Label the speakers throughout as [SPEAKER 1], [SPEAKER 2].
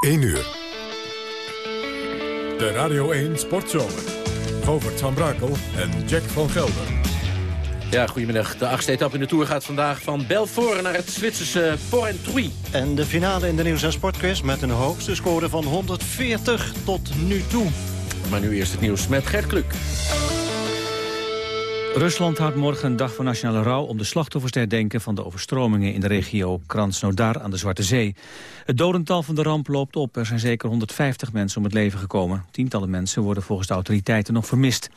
[SPEAKER 1] 1 uur. De Radio 1 Sportzomer. Govert van Brakel en Jack van Gelder.
[SPEAKER 2] Ja, goedemiddag. De achtste etappe in de Tour gaat vandaag van Belfort naar het Zwitserse Porrentruy.
[SPEAKER 3] En de finale in de Nieuws- en Sportquiz met een hoogste score van 140 tot nu toe.
[SPEAKER 2] Maar nu eerst het nieuws met Gert Kluk.
[SPEAKER 4] Rusland houdt morgen een dag van nationale rouw om de slachtoffers te herdenken van de overstromingen in de regio Krasnodar aan de Zwarte Zee. Het dodental van de ramp loopt op. Er zijn zeker 150 mensen om het leven gekomen. Tientallen mensen worden volgens de autoriteiten nog vermist.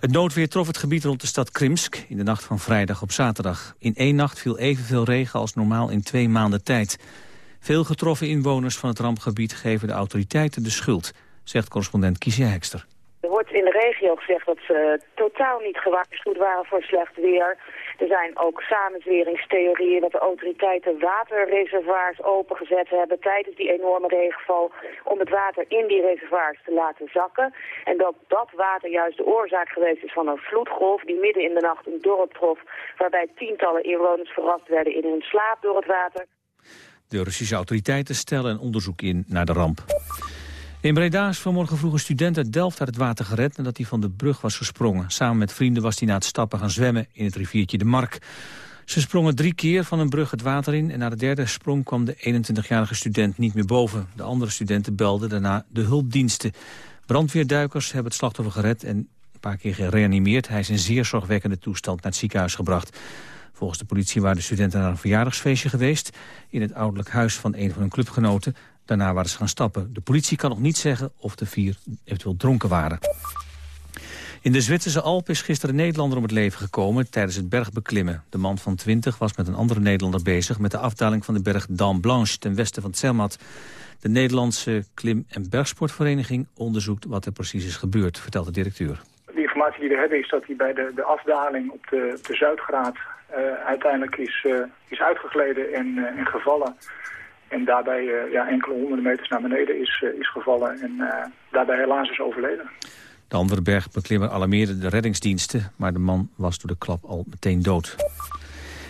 [SPEAKER 4] Het noodweer trof het gebied rond de stad Krimsk in de nacht van vrijdag op zaterdag. In één nacht viel evenveel regen als normaal in twee maanden tijd. Veel getroffen inwoners van het rampgebied geven de autoriteiten de schuld, zegt correspondent Kiesja Hekster.
[SPEAKER 5] In de regio gezegd dat ze totaal niet gewaarschuwd waren voor slecht weer. Er zijn ook samenzweringstheorieën dat de autoriteiten waterreservoirs opengezet hebben tijdens die enorme regenval om het water in die reservoirs te laten zakken. En dat dat water juist de oorzaak geweest is van een vloedgolf die midden in de nacht een dorp trof waarbij tientallen inwoners verrast werden in hun slaap door het water.
[SPEAKER 4] De Russische autoriteiten stellen een onderzoek in naar de ramp. In Breda is vanmorgen vroeg een student uit Delft uit het water gered... nadat hij van de brug was gesprongen. Samen met vrienden was hij na het stappen gaan zwemmen in het riviertje de Mark. Ze sprongen drie keer van een brug het water in... en na de derde sprong kwam de 21-jarige student niet meer boven. De andere studenten belden daarna de hulpdiensten. Brandweerduikers hebben het slachtoffer gered... en een paar keer gereanimeerd. Hij is in zeer zorgwekkende toestand naar het ziekenhuis gebracht. Volgens de politie waren de studenten naar een verjaardagsfeestje geweest... in het ouderlijk huis van een van hun clubgenoten. Daarna waren ze gaan stappen. De politie kan nog niet zeggen of de vier eventueel dronken waren. In de Zwitserse Alpen is gisteren een Nederlander om het leven gekomen tijdens het bergbeklimmen. De man van 20 was met een andere Nederlander bezig met de afdaling van de berg Dame Blanche ten westen van Zermatt. De Nederlandse Klim- en Bergsportvereniging onderzoekt wat er precies is gebeurd, vertelt de directeur.
[SPEAKER 6] De informatie die we hebben is dat hij bij de, de afdaling op de, de Zuidgraad uh, uiteindelijk is, uh, is uitgegleden en, uh, en gevallen. En daarbij ja, enkele honderden meters naar beneden is, is gevallen en daarbij helaas is overleden.
[SPEAKER 4] De andere bergbeklimmer alarmeerde de reddingsdiensten, maar de man was door de klap al meteen dood.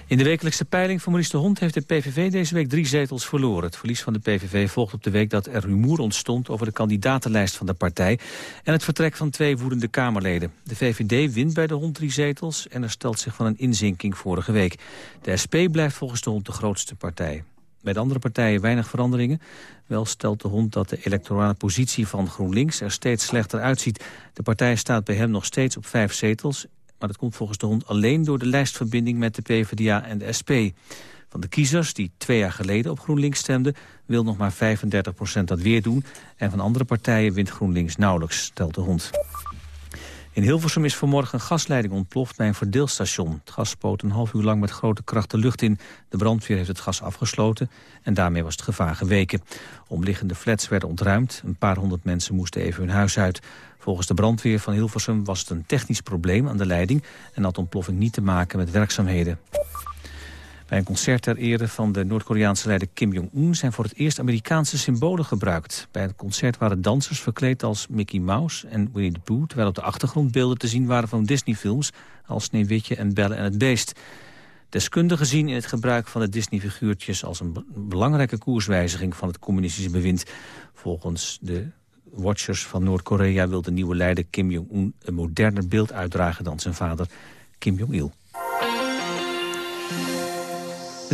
[SPEAKER 4] In de wekelijkse peiling van Maurice de Hond heeft de PVV deze week drie zetels verloren. Het verlies van de PVV volgt op de week dat er rumoer ontstond over de kandidatenlijst van de partij en het vertrek van twee woedende Kamerleden. De VVD wint bij de Hond drie zetels en er stelt zich van een inzinking vorige week. De SP blijft volgens de Hond de grootste partij. De andere partijen weinig veranderingen. Wel stelt de hond dat de electorale positie van GroenLinks er steeds slechter uitziet. De partij staat bij hem nog steeds op vijf zetels. Maar dat komt volgens de hond alleen door de lijstverbinding met de PvdA en de SP. Van de kiezers die twee jaar geleden op GroenLinks stemden... wil nog maar 35% dat weer doen. En van andere partijen wint GroenLinks nauwelijks, stelt de hond. In Hilversum is vanmorgen een gasleiding ontploft bij een verdeelstation. Het gas spoot een half uur lang met grote kracht de lucht in. De brandweer heeft het gas afgesloten en daarmee was het gevaar geweken. Omliggende flats werden ontruimd. Een paar honderd mensen moesten even hun huis uit. Volgens de brandweer van Hilversum was het een technisch probleem aan de leiding... en had ontploffing niet te maken met werkzaamheden. Bij een concert ter ere van de Noord-Koreaanse leider Kim Jong-un... zijn voor het eerst Amerikaanse symbolen gebruikt. Bij het concert waren dansers verkleed als Mickey Mouse en Winnie the Pooh... terwijl op de achtergrond beelden te zien waren van Disney-films... als Sneeuwwitje en Belle en het Beest. Deskundigen zien in het gebruik van de Disney-figuurtjes... als een belangrijke koerswijziging van het communistische bewind. Volgens de watchers van Noord-Korea wil de nieuwe leider Kim Jong-un... een moderner beeld uitdragen dan zijn vader Kim Jong-il.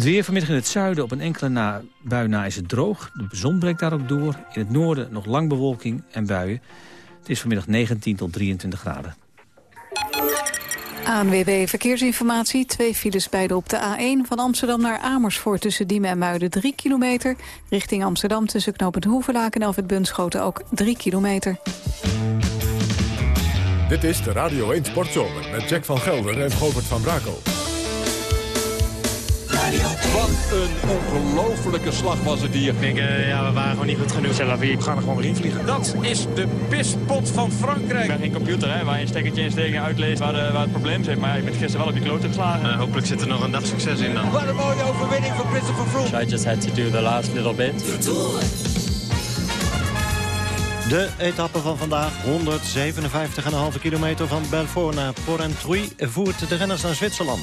[SPEAKER 4] Het weer vanmiddag in het zuiden op een enkele na, bui na is het droog. De zon breekt daar ook door. In het noorden nog lang bewolking en buien. Het is vanmiddag 19 tot 23 graden.
[SPEAKER 7] ANWB Verkeersinformatie. Twee files beide op de A1 van Amsterdam naar Amersfoort... tussen Diemen en Muiden 3 kilometer. Richting Amsterdam tussen knooppunt Hoevelaak en Alfred Bunschoten ook 3 kilometer.
[SPEAKER 1] Dit is de Radio 1 Sportzomer met Jack van Gelder en Govert van Brakel.
[SPEAKER 8] Wat een ongelofelijke slag was het hier.
[SPEAKER 9] Ik denk, uh, ja, we waren gewoon niet goed genoeg. Zelf we gaan er gewoon weer invliegen.
[SPEAKER 8] Dat is de pispot van Frankrijk.
[SPEAKER 9] Ik ben geen computer hè, waar je een stekkertje in steekt en uitleest waar, de, waar het probleem zit. Maar je bent gisteren wel op je klote geslagen.
[SPEAKER 10] Uh, hopelijk zit er nog een dag succes in dan.
[SPEAKER 8] Wat een mooie overwinning van Christopher Froome.
[SPEAKER 9] I just had to do the last little bit.
[SPEAKER 3] De etappe van vandaag, 157,5 kilometer van Belfort naar Porrentruy... voert de renners naar Zwitserland.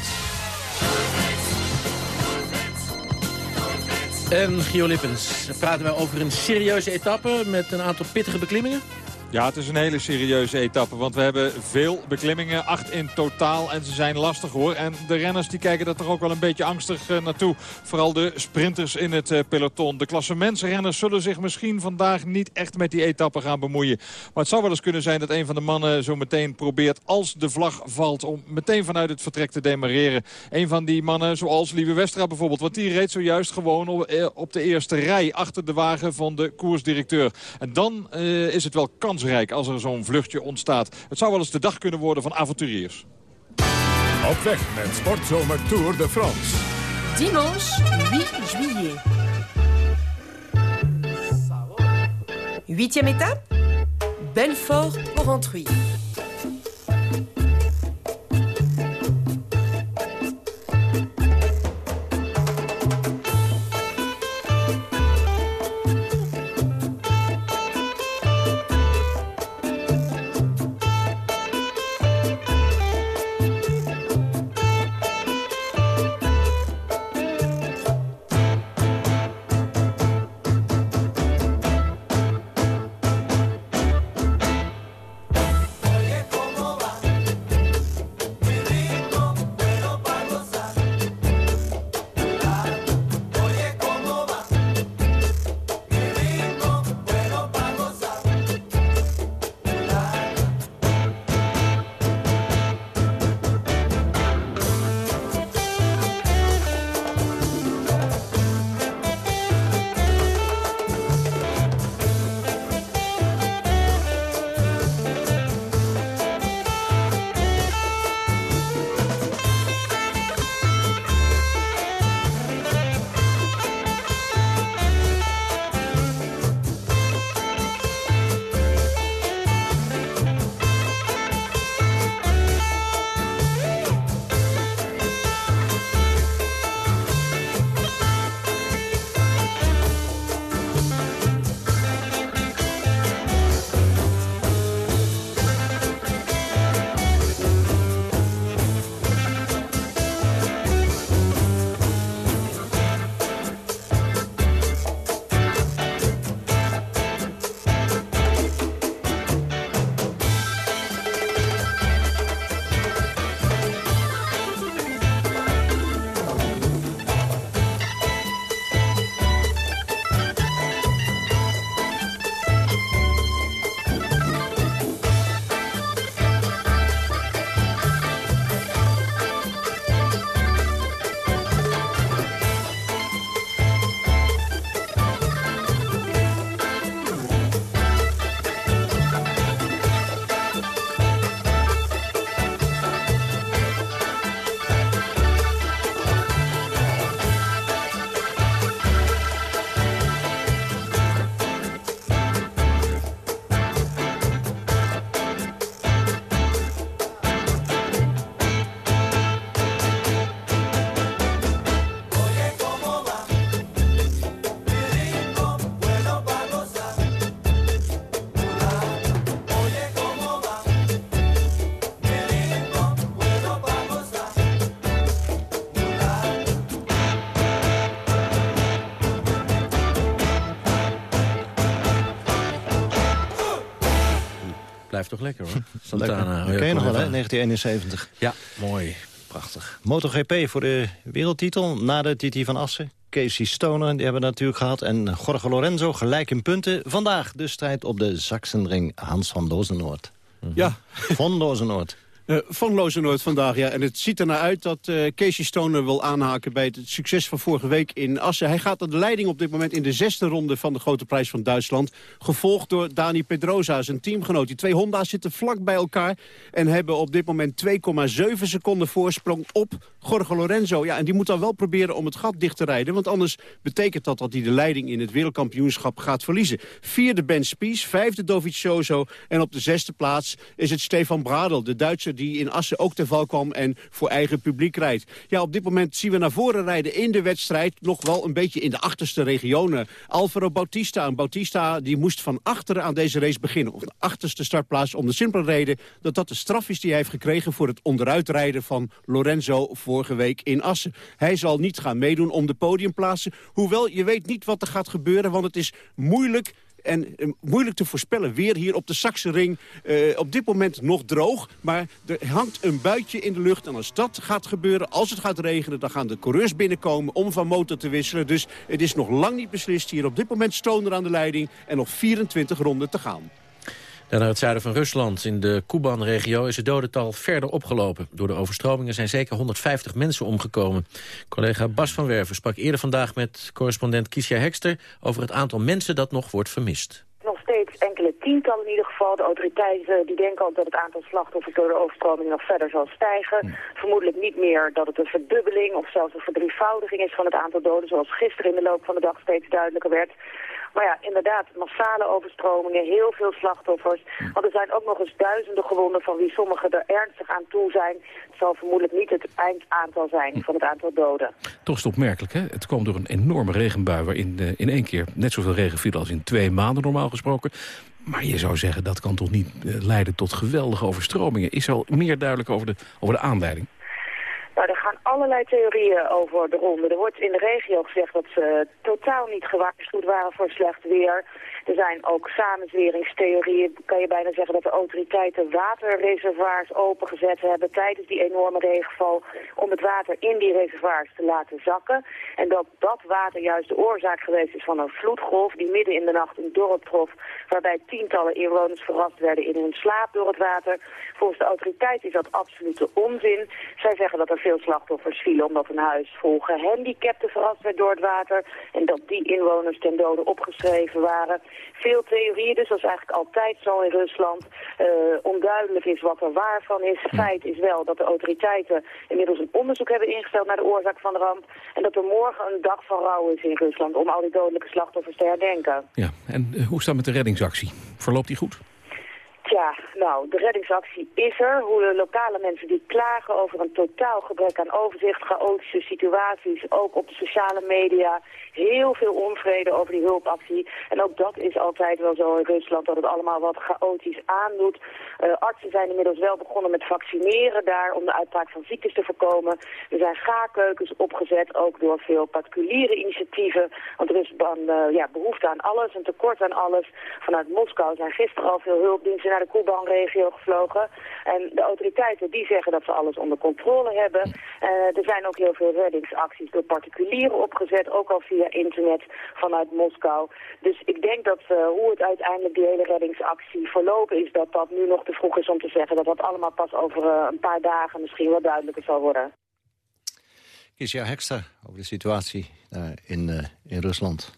[SPEAKER 2] En Gio Lippens, praten wij over een serieuze etappe met een aantal pittige beklimmingen?
[SPEAKER 8] Ja, het is een hele serieuze etappe. Want we hebben veel beklimmingen. Acht in totaal. En ze zijn lastig hoor. En de renners die kijken er toch ook wel een beetje angstig uh, naartoe. Vooral de sprinters in het uh, peloton. De klassementsrenners zullen zich misschien vandaag niet echt met die etappe gaan bemoeien. Maar het zou wel eens kunnen zijn dat een van de mannen zo meteen probeert... als de vlag valt om meteen vanuit het vertrek te demareren. Een van die mannen zoals Lieve Westra bijvoorbeeld. Want die reed zojuist gewoon op, eh, de eerste rij achter de wagen van de koersdirecteur. En dan is het wel kans kansrijk als er zo'n vluchtje ontstaat. Het zou wel eens de dag kunnen worden van avonturiers.
[SPEAKER 1] Op weg met Sportzomer Tour de France.
[SPEAKER 11] Dimanche 8 juillet. Huitième étape, Belfort-Porrentruy.
[SPEAKER 2] Toch lekker hoor.
[SPEAKER 3] Santana. Ken je nog wel hè, 1971.
[SPEAKER 2] Ja, mooi.
[SPEAKER 3] Prachtig. MotoGP voor de wereldtitel na de TT van Assen. Casey Stoner, die hebben we natuurlijk gehad. En Jorge Lorenzo gelijk in punten. Vandaag de strijd op de Sachsenring. Hans van Dozenoord.
[SPEAKER 12] Ja.
[SPEAKER 3] Van Dozenoord.
[SPEAKER 12] Uh, van Lozenoord vandaag, ja. En het ziet er naar uit dat uh, Casey Stoner wil aanhaken bij het succes van vorige week in Assen. Hij gaat aan de leiding op dit moment in de zesde ronde van de Grote Prijs van Duitsland. Gevolgd door Dani Pedrosa, zijn teamgenoot. Die twee Honda's zitten vlak bij elkaar en hebben op dit moment 2,7 seconden voorsprong op Jorge Lorenzo. Ja, en die moet dan wel proberen om het gat dicht te rijden. Want anders betekent dat dat hij de leiding in het wereldkampioenschap gaat verliezen. Vierde Ben Spies, vijfde Dovizioso en op de zesde plaats is het Stefan Bradel, de Duitse die in Assen ook te val kwam en voor eigen publiek rijdt. Ja, op dit moment zien we naar voren rijden in de wedstrijd. Nog wel een beetje in de achterste regionen. Alvaro Bautista. En Bautista die moest van achteren aan deze race beginnen. Op de achterste startplaats om de simpele reden dat dat de straf is die hij heeft gekregen... voor het onderuitrijden van Lorenzo vorige week in Assen. Hij zal niet gaan meedoen om de podiumplaatsen. Hoewel, je weet niet wat er gaat gebeuren, want het is moeilijk en eh, moeilijk te voorspellen. Weer hier op de Saxenring. Uh, op dit moment nog droog. Maar er hangt een buitje in de lucht. En als dat gaat gebeuren, als het gaat regenen... dan gaan de coureurs binnenkomen om van motor te wisselen. Dus het is nog lang niet beslist. Hier op dit moment Stoner aan de leiding. En nog 24 ronden te gaan.
[SPEAKER 2] Dan naar het zuiden van Rusland. In de Kuban-regio is het dodental verder opgelopen. Door de overstromingen zijn zeker 150 mensen omgekomen. Collega Bas van Werven sprak eerder vandaag met correspondent Kiesja Hekster... over het aantal mensen dat nog wordt vermist.
[SPEAKER 5] Nog steeds enkele tientallen in ieder geval. De autoriteiten die denken ook dat het aantal slachtoffers door de overstroming nog verder zal stijgen. Vermoedelijk niet meer dat het een verdubbeling of zelfs een verdrievoudiging is van het aantal doden... zoals gisteren in de loop van de dag steeds duidelijker werd. Maar ja, inderdaad, massale overstromingen, heel veel slachtoffers. Want er zijn ook nog eens duizenden gewonden van wie sommigen er ernstig aan toe zijn. Het zal vermoedelijk niet het eindaantal zijn van het aantal doden.
[SPEAKER 13] Toch is het opmerkelijk, hè? Het kwam door een enorme regenbui waarin uh, in één keer net zoveel regen viel als in twee maanden normaal gesproken. Maar je zou zeggen, dat kan toch niet uh, leiden tot geweldige overstromingen? Is al meer duidelijk over de, over de aanleiding?
[SPEAKER 5] Nou, er gaan allerlei theorieën over de ronde. Er wordt in de regio gezegd dat ze totaal niet gewaarschuwd waren voor slecht weer. Er zijn ook samenzweringstheorieën. Kan je bijna zeggen dat de autoriteiten waterreservoirs opengezet hebben tijdens die enorme regenval om het water in die reservoirs te laten zakken. En dat dat water juist de oorzaak geweest is van een vloedgolf die midden in de nacht een dorp trof waarbij tientallen inwoners verrast werden in hun slaap door het water. Volgens de autoriteiten is dat absolute onzin. Zij zeggen dat er veel slachtoffers vielen omdat een huis vol gehandicapten verrast werd door het water en dat die inwoners ten dode opgeschreven waren veel theorieën, dus dat is eigenlijk altijd zo in Rusland. Uh, onduidelijk is wat er waar van is. Feit is wel dat de autoriteiten inmiddels een onderzoek hebben ingesteld naar de oorzaak van de ramp. En dat er morgen een dag van rouw is in Rusland om al die dodelijke slachtoffers te herdenken.
[SPEAKER 13] Ja, en uh, hoe staat het met de reddingsactie? Verloopt die goed?
[SPEAKER 5] Ja, nou, de reddingsactie is er. Hoe de lokale mensen die klagen over een totaal gebrek aan overzicht, chaotische situaties, ook op de sociale media, heel veel onvrede over die hulpactie. En ook dat is altijd wel zo in Rusland, dat het allemaal wat chaotisch aandoet. Uh, artsen zijn inmiddels wel begonnen met vaccineren daar om de uitbraak van ziektes te voorkomen. Er zijn gaarkeukens opgezet, ook door veel particuliere initiatieven. Want er is dan uh, ja, behoefte aan alles, een tekort aan alles. Vanuit Moskou zijn gisteren al veel hulpdiensten de Kuban-regio gevlogen. En de autoriteiten die zeggen dat ze alles onder controle hebben. Uh, er zijn ook heel veel reddingsacties door particulieren opgezet, ook al via internet vanuit Moskou. Dus ik denk dat uh, hoe het uiteindelijk die hele reddingsactie verlopen is, dat dat nu nog te vroeg is om te zeggen. Dat dat allemaal pas over uh, een paar dagen misschien wat duidelijker zal worden.
[SPEAKER 3] Kisja Hekster over de situatie in, in Rusland.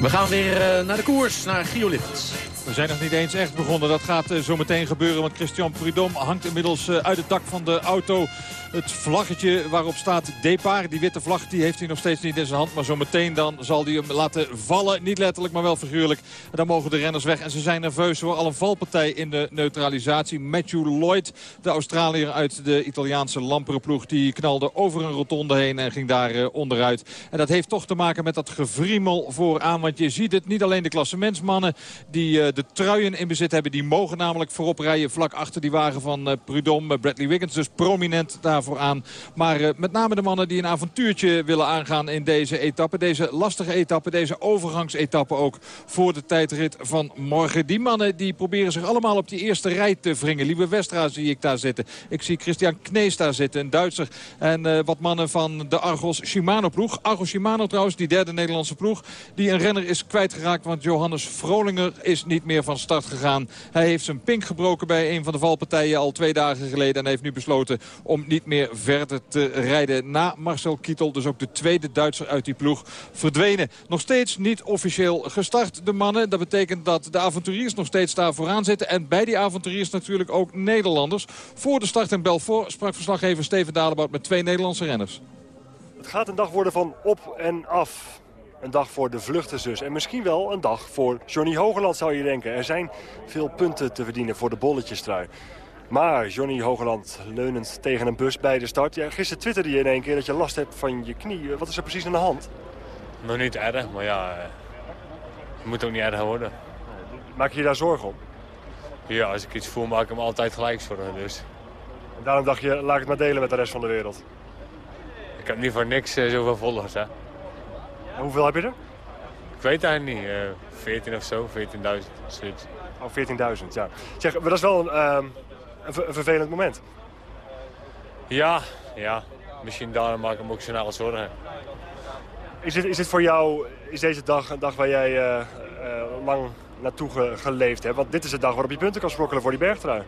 [SPEAKER 2] We gaan weer uh, naar de koers, naar Gio Lippens.
[SPEAKER 8] We zijn nog niet eens echt begonnen. Dat gaat uh, zo meteen gebeuren. Want Christian Prudhomme hangt inmiddels uh, uit het dak van de auto. Het vlaggetje waarop staat départ. Die witte vlag die heeft hij nog steeds niet in zijn hand. Maar zo meteen dan zal hij hem laten vallen. Niet letterlijk, maar wel figuurlijk. En dan mogen de renners weg. En ze zijn nerveus voor al een valpartij in de neutralisatie. Matthew Lloyd, de Australiër uit de Italiaanse lamperenploeg. Die knalde over een rotonde heen en ging daar uh, onderuit. En dat heeft toch te maken met dat gevriemel vooraan. Want je ziet het, niet alleen de klassementsmannen die de truien in bezit hebben. Die mogen namelijk voorop rijden vlak achter die wagen van uh, Prudhomme. Bradley Wiggins dus prominent daarvoor aan. Maar met name de mannen die een avontuurtje willen aangaan in deze etappe. Deze lastige etappe, deze overgangsetappe ook voor de tijdrit van morgen. Die mannen die proberen zich allemaal op die eerste rij te wringen. Lieve Westra zie ik daar zitten. Ik zie Christian Knees daar zitten, een Duitser. En wat mannen van de Argos Shimano ploeg. Argos Shimano trouwens, die derde Nederlandse ploeg. Die een renner is kwijtgeraakt, want Johannes Vrolinger is niet meer van start gegaan. Hij heeft zijn pink gebroken bij een van de valpartijen al twee dagen geleden. En heeft nu besloten om niet meer verder te rijden. Na Marcel Kittel, dus ook de tweede Duitser uit die ploeg, verdwenen. Nog steeds niet officieel gestart, de mannen. Dat betekent dat de avonturiers nog steeds daar vooraan zitten. En bij die avonturiers natuurlijk ook Nederlanders. Voor de start in Belfort sprak verslaggever Steven Dalebout met twee Nederlandse renners.
[SPEAKER 14] Het gaat een dag worden van op en af. Een dag voor de vluchters dus. En misschien wel een dag voor Johnny Hogeland zou je denken. Er zijn veel punten te verdienen voor de bolletjestrui. Maar Johnny Hogeland leunend tegen een bus bij de start. Ja, gisteren twitterde je in één keer dat je last hebt van je knie. Wat is er precies aan de hand?
[SPEAKER 15] Nog niet erg, maar ja, eh, het moet ook niet erger worden.
[SPEAKER 14] Maak je je daar zorgen om?
[SPEAKER 15] Ja, als ik iets voel maak ik hem altijd gelijk zorgen. Dus.
[SPEAKER 14] En daarom dacht je, laat ik het maar delen met de rest van de wereld.
[SPEAKER 15] Ik heb niet voor niks uh, zoveel volgers, hè.
[SPEAKER 14] En hoeveel heb je er?
[SPEAKER 15] Ik weet het eigenlijk niet. Uh, 14 of zo, 14.000, zoiets.
[SPEAKER 14] Oh, 14.000, ja. Zeg, maar dat is wel een, uh, een, een, vervelend moment.
[SPEAKER 15] Ja, ja. Misschien daarom maak ik me ook snel zorgen.
[SPEAKER 14] Is dit, is dit voor jou, is deze dag een dag waar jij uh, lang naartoe ge, geleefd hebt? Want dit is de dag waarop je punten kan sprokkelen voor die bergtrui.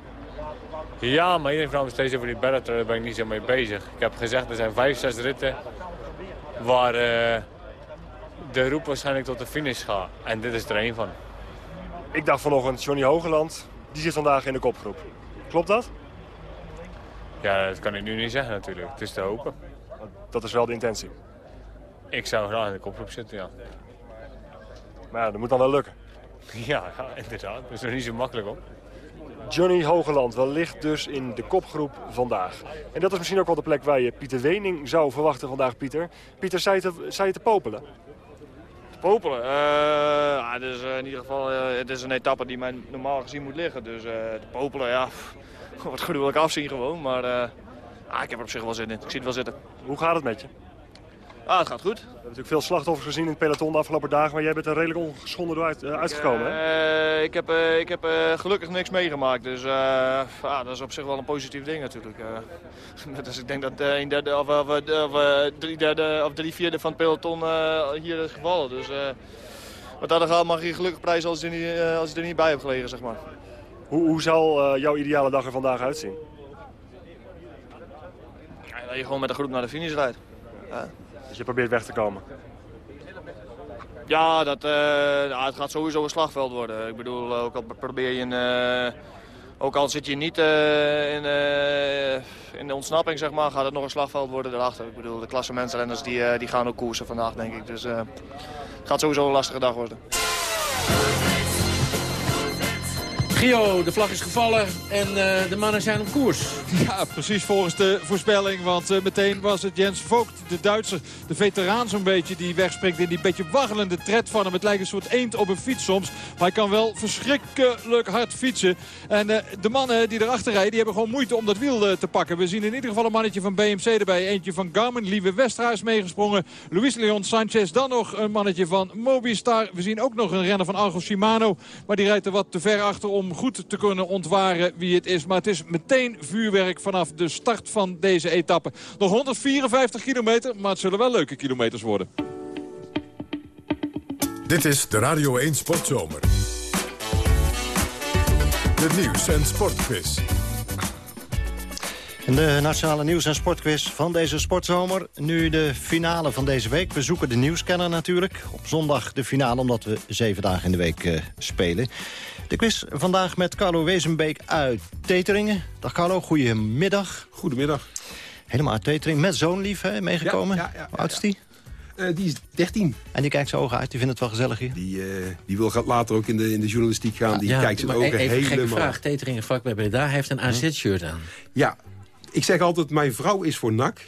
[SPEAKER 15] Ja, maar iedereen vraagt me steeds over die bergtrui, daar ben ik niet zo mee bezig. Ik heb gezegd, er zijn vijf, zes ritten waar uh, de roep waarschijnlijk tot de finish gaat. En dit is er één van.
[SPEAKER 14] Ik dacht vanochtend, Johnny Hogeland, die zit vandaag in de kopgroep. Klopt dat?
[SPEAKER 15] Ja, dat kan ik nu niet zeggen natuurlijk. Het is te hopen.
[SPEAKER 14] Dat is wel de intentie?
[SPEAKER 15] Ik zou graag in de kopgroep zitten, ja.
[SPEAKER 14] Maar ja, dat moet dan wel lukken.
[SPEAKER 15] Ja, ja inderdaad. Dat is nog niet zo makkelijk, hoor.
[SPEAKER 14] Johnny Hogeland wellicht dus in de kopgroep vandaag. En dat is misschien ook wel de plek waar je Pieter Wening zou verwachten vandaag, Pieter. Pieter, zei je te, zei je te popelen?
[SPEAKER 16] Popelen? Uh, is uh, in ieder geval uh, het is een etappe die mij normaal gezien moet liggen. Dus popelen, ja, wordt gruwelijk afzien gewoon. Maar ik heb er op zich wel zin in. Ik zie het wel zitten.
[SPEAKER 14] Hoe gaat het met je?
[SPEAKER 16] Ah, het gaat goed. We
[SPEAKER 14] hebben natuurlijk veel slachtoffers gezien in het peloton de afgelopen dagen. Maar jij bent er redelijk ongeschonden door uit, uh, uitgekomen,
[SPEAKER 16] ik, hè? Uh, ik heb, uh, ik heb gelukkig niks meegemaakt. Dus ah, dat is op zich wel een positief ding natuurlijk. dus ik denk dat een derde of, of, of, drie, derde, of drie vierde van het peloton hier is gevallen. Dus wat dat gaat mag je gelukkig prijzen als je, er niet, als je er niet bij hebt gelegen, zeg maar.
[SPEAKER 14] Hoe, hoe zal jouw ideale dag er vandaag uitzien?
[SPEAKER 16] Ja, dat je gewoon met de groep naar de finish rijdt. Ja.
[SPEAKER 14] Dus je probeert weg te komen?
[SPEAKER 16] Ja, dat, uh, nou, het gaat sowieso een slagveld worden. Ik bedoel, ook al probeer je. Uh, ook al zit je niet in, in de ontsnapping, zeg maar, gaat het nog een slagveld worden daarachter. Ik bedoel, de klasse mensenrenners die, die gaan ook koersen vandaag, denk ik. Dus het gaat sowieso een lastige dag worden.
[SPEAKER 2] Gio, de vlag is gevallen en uh, de mannen zijn op koers.
[SPEAKER 8] Ja, precies volgens de voorspelling. Want uh, meteen was het Jens Vogt, de Duitser, de veteraan zo'n beetje... die wegspringt in die beetje waggelende tred van hem. Het lijkt een soort eend op een fiets soms. Maar hij kan wel verschrikkelijk hard fietsen. En uh, de mannen die erachter rijden, die hebben gewoon moeite om dat wiel te pakken. We zien in ieder geval een mannetje van BMC erbij. Eentje van Garmin, Lieve Westra is meegesprongen. Luis Leon Sanchez, dan nog een mannetje van Mobistar. We zien ook nog een renner van Argo Shimano. Maar die rijdt er wat te ver achter om goed te kunnen ontwaren wie het is. Maar het is meteen vuurwerk vanaf de start van deze etappe. Nog 154 kilometer, maar het zullen wel leuke kilometers worden.
[SPEAKER 1] Dit is de Radio 1 Sportzomer. De nieuws- en sportquiz.
[SPEAKER 3] In de Nationale Nieuws- en Sportquiz van deze sportzomer. Nu de finale van deze week. We zoeken de nieuwscanner natuurlijk. Op zondag de finale, omdat we zeven dagen in de week uh, spelen. De quiz vandaag met Carlo Wezenbeek uit Teteringen. Dag Carlo, goedemiddag.
[SPEAKER 17] Goedemiddag.
[SPEAKER 3] Helemaal uit Tetering, met zo'n lief hè, meegekomen.
[SPEAKER 17] Ja, ja, ja,
[SPEAKER 3] Hoe oud is die?
[SPEAKER 17] Uh, die is 13.
[SPEAKER 3] En die kijkt zijn ogen uit, die vindt het wel gezellig hier?
[SPEAKER 17] Die, uh, die wil later ook in de, in de journalistiek gaan. Die kijkt zijn ogen
[SPEAKER 2] even
[SPEAKER 17] helemaal...
[SPEAKER 2] Even vraag, Teteringen vlak bij Breda heeft een AZ-shirt aan.
[SPEAKER 17] Ja, ik zeg altijd, mijn vrouw is voor NAC.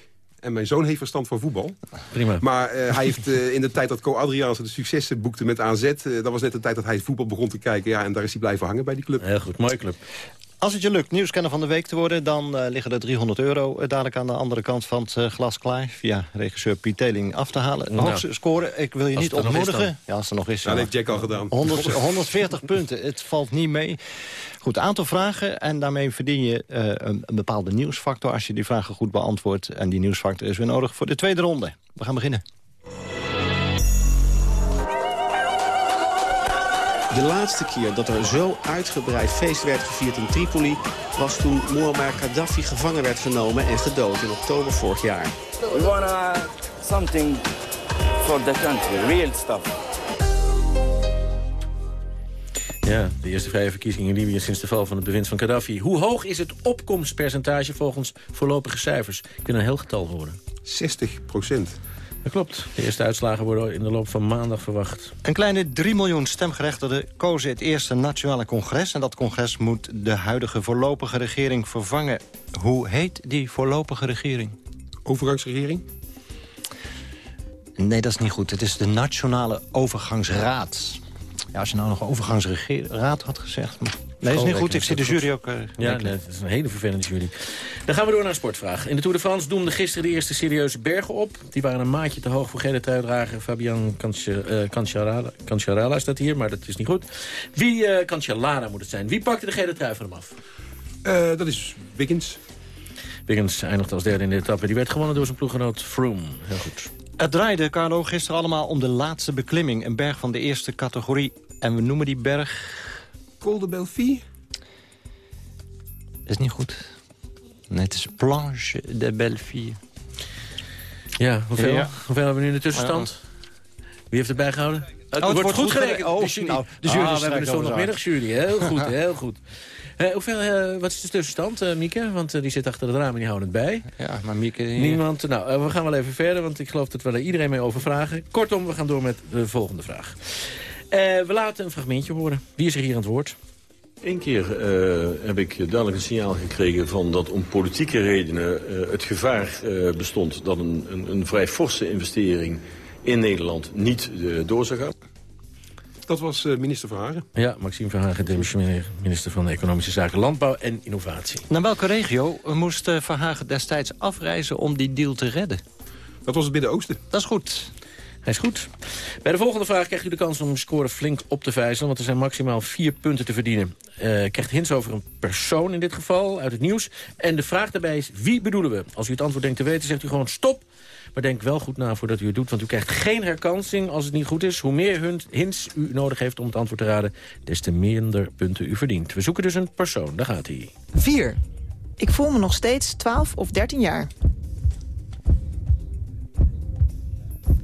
[SPEAKER 17] En mijn zoon heeft verstand van voetbal.
[SPEAKER 2] Prima.
[SPEAKER 17] Maar uh, hij heeft uh, in de tijd dat Co Adriaanse de successen boekte met AZ... Uh, dat was net de tijd dat hij het voetbal begon te kijken. Ja, en daar is hij blijven hangen bij die club.
[SPEAKER 2] Heel goed, mooie club.
[SPEAKER 3] Als het je lukt nieuwscanner van de week te worden... dan uh, liggen er 300 euro uh, dadelijk aan de andere kant van het uh, glas klaar... via regisseur Piet Teling af te halen. Nou, hoogste score, ik wil je niet ontmoedigen. Ja, als er nog is.
[SPEAKER 17] Ja, dat heeft Jack al gedaan.
[SPEAKER 3] 100, 140 punten, het valt niet mee. Goed, aantal vragen en daarmee verdien je een, een bepaalde nieuwsfactor... als je die vragen goed beantwoordt. En die nieuwsfactor is weer nodig voor de tweede ronde. We gaan beginnen.
[SPEAKER 18] De laatste keer dat er zo uitgebreid feest werd gevierd in Tripoli... was toen Muammar Gaddafi gevangen werd genomen en gedood in oktober vorig jaar.
[SPEAKER 19] We want something for the country, real stuff.
[SPEAKER 2] Ja, de eerste vrije verkiezingen in Libië sinds de val van het bewind van Gaddafi. Hoe hoog is het opkomstpercentage volgens voorlopige cijfers? Ik wil een heel getal horen.
[SPEAKER 17] 60 procent.
[SPEAKER 2] Dat klopt. De eerste uitslagen worden in de loop van maandag verwacht.
[SPEAKER 3] Een kleine 3 miljoen stemgerechtigden kozen het eerste nationale congres. En dat congres moet de huidige voorlopige regering vervangen. Hoe heet die voorlopige regering?
[SPEAKER 17] Overgangsregering?
[SPEAKER 3] Nee, dat is niet goed. Het is de Nationale Overgangsraad. Ja, als je nou nog overgangsraad had gezegd... Nee, dat is niet goed. Ik zie de jury ook... Uh,
[SPEAKER 2] ja, nee, het is een hele vervelende jury. Dan gaan we door naar een sportvraag. In de Tour de France doemden gisteren de eerste serieuze bergen op. Die waren een maatje te hoog voor gele truidrager Fabian Cancellara. Uh, staat hier, maar dat is niet goed. Wie, uh, Cancellara moet het zijn. Wie pakte de gele trui van hem af?
[SPEAKER 17] Uh, dat is Wiggins.
[SPEAKER 2] Wiggins eindigt als derde in de etappe. Die werd gewonnen door zijn ploeggenoot Froome. Heel goed.
[SPEAKER 3] Het draaide, Carlo, gisteren allemaal om de laatste beklimming. Een berg van de eerste categorie. En we noemen die berg...
[SPEAKER 17] Col de Belfie?
[SPEAKER 3] Dat is niet goed. Nee, het is Planche de Belleville.
[SPEAKER 2] Ja, hoeveel, ja. hoeveel hebben we nu in de tussenstand? Wie heeft het bijgehouden?
[SPEAKER 3] Het, oh, het wordt goed gerekend.
[SPEAKER 2] Oh, de nou, de jury ah, we hebben de zondagmiddagjury. Heel goed, heel goed. Uh, hoeveel, uh, wat is de tussenstand, uh, Mieke? Want die zit achter het raam en die houden het bij.
[SPEAKER 3] Ja, maar Mieke...
[SPEAKER 2] Niemand. Nou, we gaan wel even verder, want ik geloof dat we er iedereen mee over vragen. Kortom, we gaan door met de volgende vraag. We laten een fragmentje horen. Wie is er hier aan het woord?
[SPEAKER 20] Eén keer uh, heb ik duidelijk een signaal gekregen van dat om politieke redenen uh, het gevaar uh, bestond dat een, een, een, vrij forse investering in Nederland niet door zou gaan.
[SPEAKER 17] Dat was minister Verhagen.
[SPEAKER 2] Ja, Maxime Verhagen, demissionair minister van Economische Zaken, Landbouw en Innovatie.
[SPEAKER 3] Naar welke regio moest Verhagen destijds afreizen om die deal te redden?
[SPEAKER 17] Dat was het Midden-Oosten.
[SPEAKER 3] Dat is goed.
[SPEAKER 2] Hij is goed. Bij de volgende vraag krijgt u de kans om uw score flink op te vijzelen... want er zijn maximaal vier punten te verdienen. Uh, krijgt hints over een persoon in dit geval, uit het nieuws. En de vraag daarbij is, wie bedoelen we? Als u het antwoord denkt te weten, zegt u gewoon stop. Maar denk wel goed na voordat u het doet, want u krijgt geen herkansing als het niet goed is. Hoe meer hints u nodig heeft om het antwoord te raden... des te minder punten u verdient. We zoeken dus een persoon, daar gaat hij.
[SPEAKER 21] 4. Ik voel me nog steeds 12 of 13 jaar.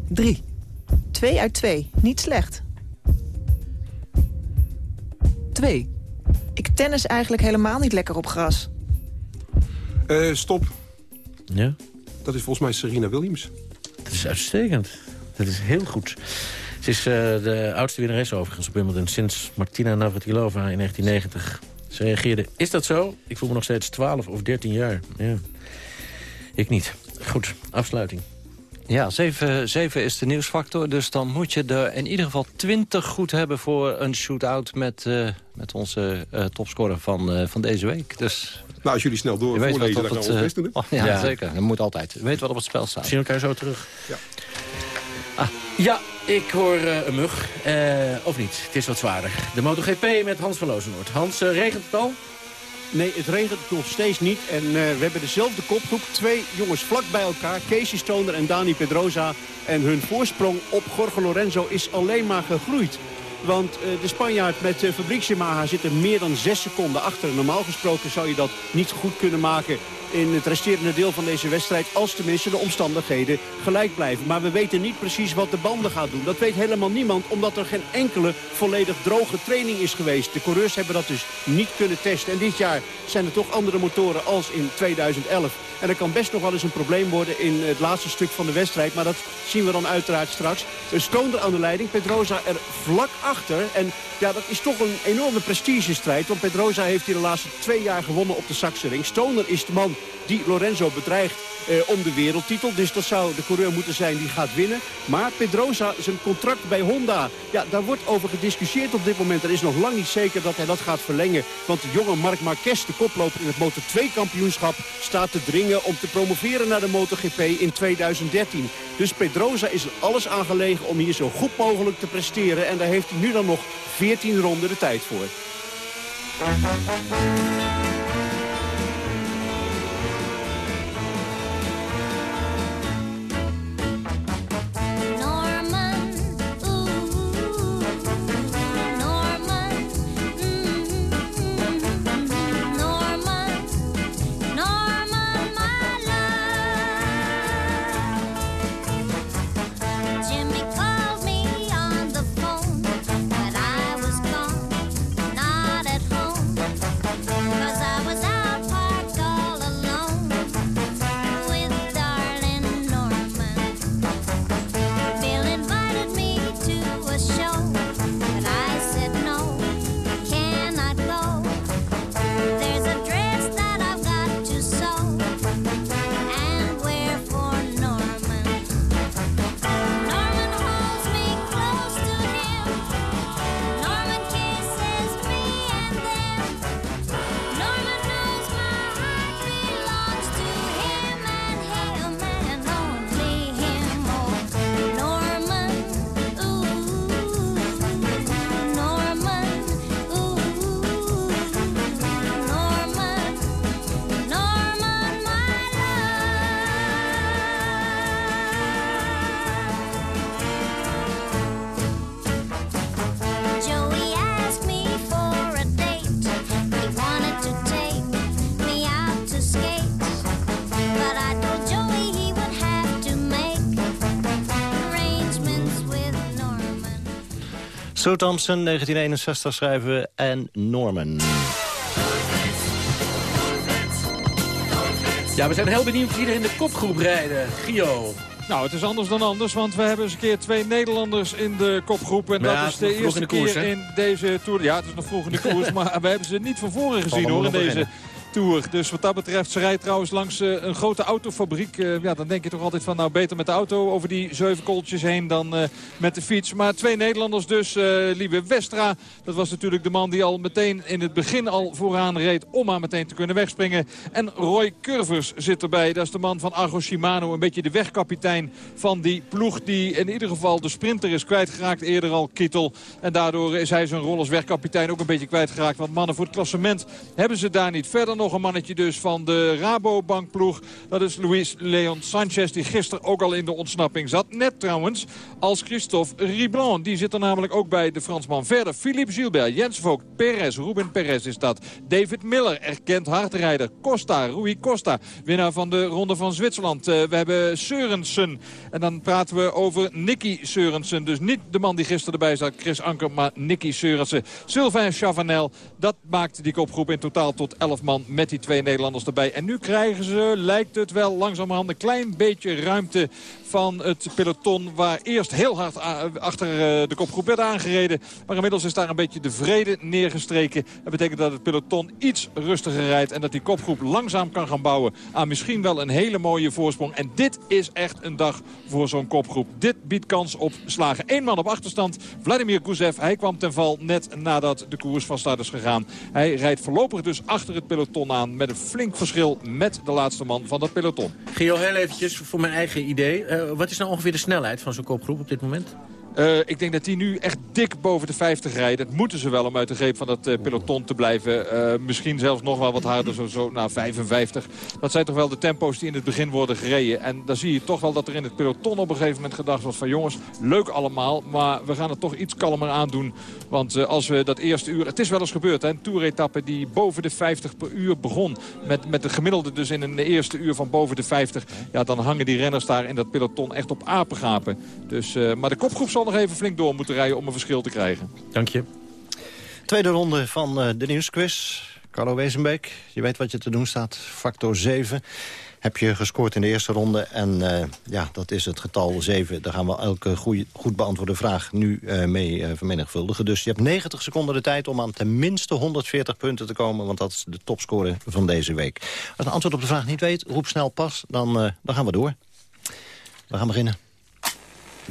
[SPEAKER 21] 3. 2 uit 2. Niet slecht. 2. Ik tennis eigenlijk helemaal niet lekker op gras.
[SPEAKER 17] Uh, stop.
[SPEAKER 2] Ja?
[SPEAKER 17] Dat is volgens mij Serena Williams.
[SPEAKER 2] Dat is uitstekend. Dat is heel goed. Ze is uh, de oudste winnares overigens op Wimbledon... sinds Martina Navratilova in 1990. Ze reageerde, is dat zo? Ik voel me nog steeds 12 of 13 jaar. Ja. Ik niet. Goed, afsluiting.
[SPEAKER 3] Ja, 7, 7 is de nieuwsfactor. Dus dan moet je er in ieder geval 20 goed hebben voor een shootout met, uh, met onze uh, topscorer van, uh, van deze week. Dus
[SPEAKER 17] nou, als jullie snel door voorlezen, dan gaan we ons best doen.
[SPEAKER 3] Oh, ja, ja, zeker. Dat moet altijd. Je weet wat op het spel staat.
[SPEAKER 2] Zien elkaar zo terug.
[SPEAKER 17] Ja.
[SPEAKER 2] Ah, ja, ik hoor een mug. of niet, het is wat zwaarder. De MotoGP met Hans van Lozenoord. Hans, regent het al?
[SPEAKER 12] Nee, het regent nog steeds niet. En uh, we hebben dezelfde kopgroep. Twee jongens vlak bij elkaar. Casey Stoner en Dani Pedrosa. En hun voorsprong op Jorge Lorenzo is alleen maar gegroeid. Want uh, de Spanjaard met uh, Fabrice zit er meer dan zes seconden achter. Normaal gesproken zou je dat niet goed kunnen maken in het resterende deel van deze wedstrijd... als tenminste de omstandigheden gelijk blijven. Maar we weten niet precies wat de banden gaat doen. Dat weet helemaal niemand, omdat er geen enkele volledig droge training is geweest. De coureurs hebben dat dus niet kunnen testen. En dit jaar zijn er toch andere motoren als in 2011. En er kan best nog wel eens een probleem worden in het laatste stuk van de wedstrijd. Maar dat zien we dan uiteraard straks. Stoner aan de leiding, Pedrosa er vlak achter. En ja, dat is toch een enorme prestigestrijd. Want Pedrosa heeft hier de laatste twee jaar gewonnen op de Saxering. Stoner is de man die Lorenzo bedreigt eh, om de wereldtitel. Dus dat zou de coureur moeten zijn die gaat winnen. Maar Pedrosa, zijn contract bij Honda, ja, daar wordt over gediscussieerd op dit moment. Er is nog lang niet zeker dat hij dat gaat verlengen. Want de jonge Marc Marquez, de koploper in het Moto2-kampioenschap... staat te dringen om te promoveren naar de MotoGP in 2013. Dus Pedrosa is er alles aangelegen om hier zo goed mogelijk te presteren. En daar heeft hij nu dan nog 14 ronden de tijd voor.
[SPEAKER 3] Sue Thompson, 1961 schrijven en Norman.
[SPEAKER 2] Ja, we zijn heel benieuwd wie er in de kopgroep rijden. Gio.
[SPEAKER 8] Nou, het is anders dan anders, want we hebben eens een keer twee Nederlanders in de kopgroep. En
[SPEAKER 2] Ja,
[SPEAKER 8] dat is de eerste
[SPEAKER 2] in de koers,
[SPEAKER 8] keer
[SPEAKER 2] hè?
[SPEAKER 8] in deze Tour. Ja, het is nog vroeg in de koers, maar we hebben ze niet van voren gezien hoor, in deze. Tour. Dus wat dat betreft, ze rijdt trouwens langs eh, een grote autofabriek. Eh, ja, dan denk je toch altijd van, nou beter met de auto over die zeven kooltjes heen dan eh, met de fiets. Maar twee Nederlanders dus, Lieve Westra. Dat was natuurlijk de man die al meteen in het begin al vooraan reed om maar meteen te kunnen wegspringen. En Roy Curvers zit erbij. Dat is de man van Argo Shimano. Een beetje de wegkapitein van die ploeg die in ieder geval de sprinter is kwijtgeraakt. Eerder al Kittel. En daardoor is hij zijn rol als wegkapitein ook een beetje kwijtgeraakt. Want mannen voor het klassement hebben ze daar niet. Verder nog een mannetje dus van de Rabobank ploeg. Dat is Luis Leon Sanchez die gisteren ook al in de ontsnapping zat. Net trouwens als Christophe Riblon. Die zit er namelijk ook bij de Fransman. Verder Philippe Gilbert, Jens Vogt, Perez, Ruben Perez is dat. David Miller, erkend hardrijder. Costa, Rui Costa, winnaar van de Ronde van Zwitserland. Eh, we hebben Seurensen. En dan praten we over Nicky Seurensen. Dus niet de man die gisteren erbij zat, Chris Anker, maar Nicky Seurensen. Sylvain Chavanel, dat maakt die kopgroep in totaal tot 11 man met die twee Nederlanders erbij. En nu krijgen ze, lijkt het wel, langzamerhand een klein beetje ruimte van het peloton... waar eerst heel hard achter eh, de kopgroep werd aangereden. Maar inmiddels is daar een beetje de vrede neergestreken. Dat betekent dat het peloton iets rustiger rijdt... en dat die kopgroep langzaam kan gaan bouwen aan misschien wel een hele mooie voorsprong. En dit is echt een dag voor zo'n kopgroep. Dit biedt kans op slagen. Eén man op achterstand, Vladimir Guzev. Hij kwam ten val net nadat de koers van start is gegaan. Hij rijdt voorlopig dus achter het peloton aan... met een flink verschil met de laatste man van dat peloton.
[SPEAKER 2] Gio, heel eventjes voor mijn eigen idee. Eh, wat is nou ongeveer de snelheid van zo'n kopgroep op dit moment?
[SPEAKER 8] Eh, ik denk dat die nu echt dik boven de 50 rijden. Dat moeten ze wel om uit de greep van dat eh, peloton te blijven. Eh, misschien zelfs nog wel wat harder, zo, zo naar 55. Dat zijn toch wel de tempo's die in het begin worden gereden. En dan zie je toch wel dat er in het peloton op een gegeven moment gedacht was van... jongens, leuk allemaal, maar we gaan het toch iets kalmer aandoen. Want als we dat eerste uur... Het is wel eens gebeurd, hè, een toeretappe die boven de 50 per uur begon. Met, met de gemiddelde dus in een eerste uur van boven de 50. Ja, dan hangen die renners daar in dat peloton echt op apengapen. Dus, maar de kopgroep zal nog even flink door moeten rijden om een verschil te krijgen.
[SPEAKER 2] Dank je.
[SPEAKER 3] Tweede ronde van eh, de nieuwsquiz. Carlo Wezenbeek, je weet wat je te doen staat. Factor 7 heb je gescoord in de eerste ronde. En eh, ja, dat is het getal 7. Daar gaan we elke goeie, goed beantwoorde vraag nu eh, mee eh, vermenigvuldigen. Dus je hebt 90 seconden de tijd om aan tenminste 140 punten te komen. Want dat is de topscore van deze week. Als je een antwoord op de vraag niet weet, roep snel pas. Dan, eh, dan gaan we door. We gaan beginnen.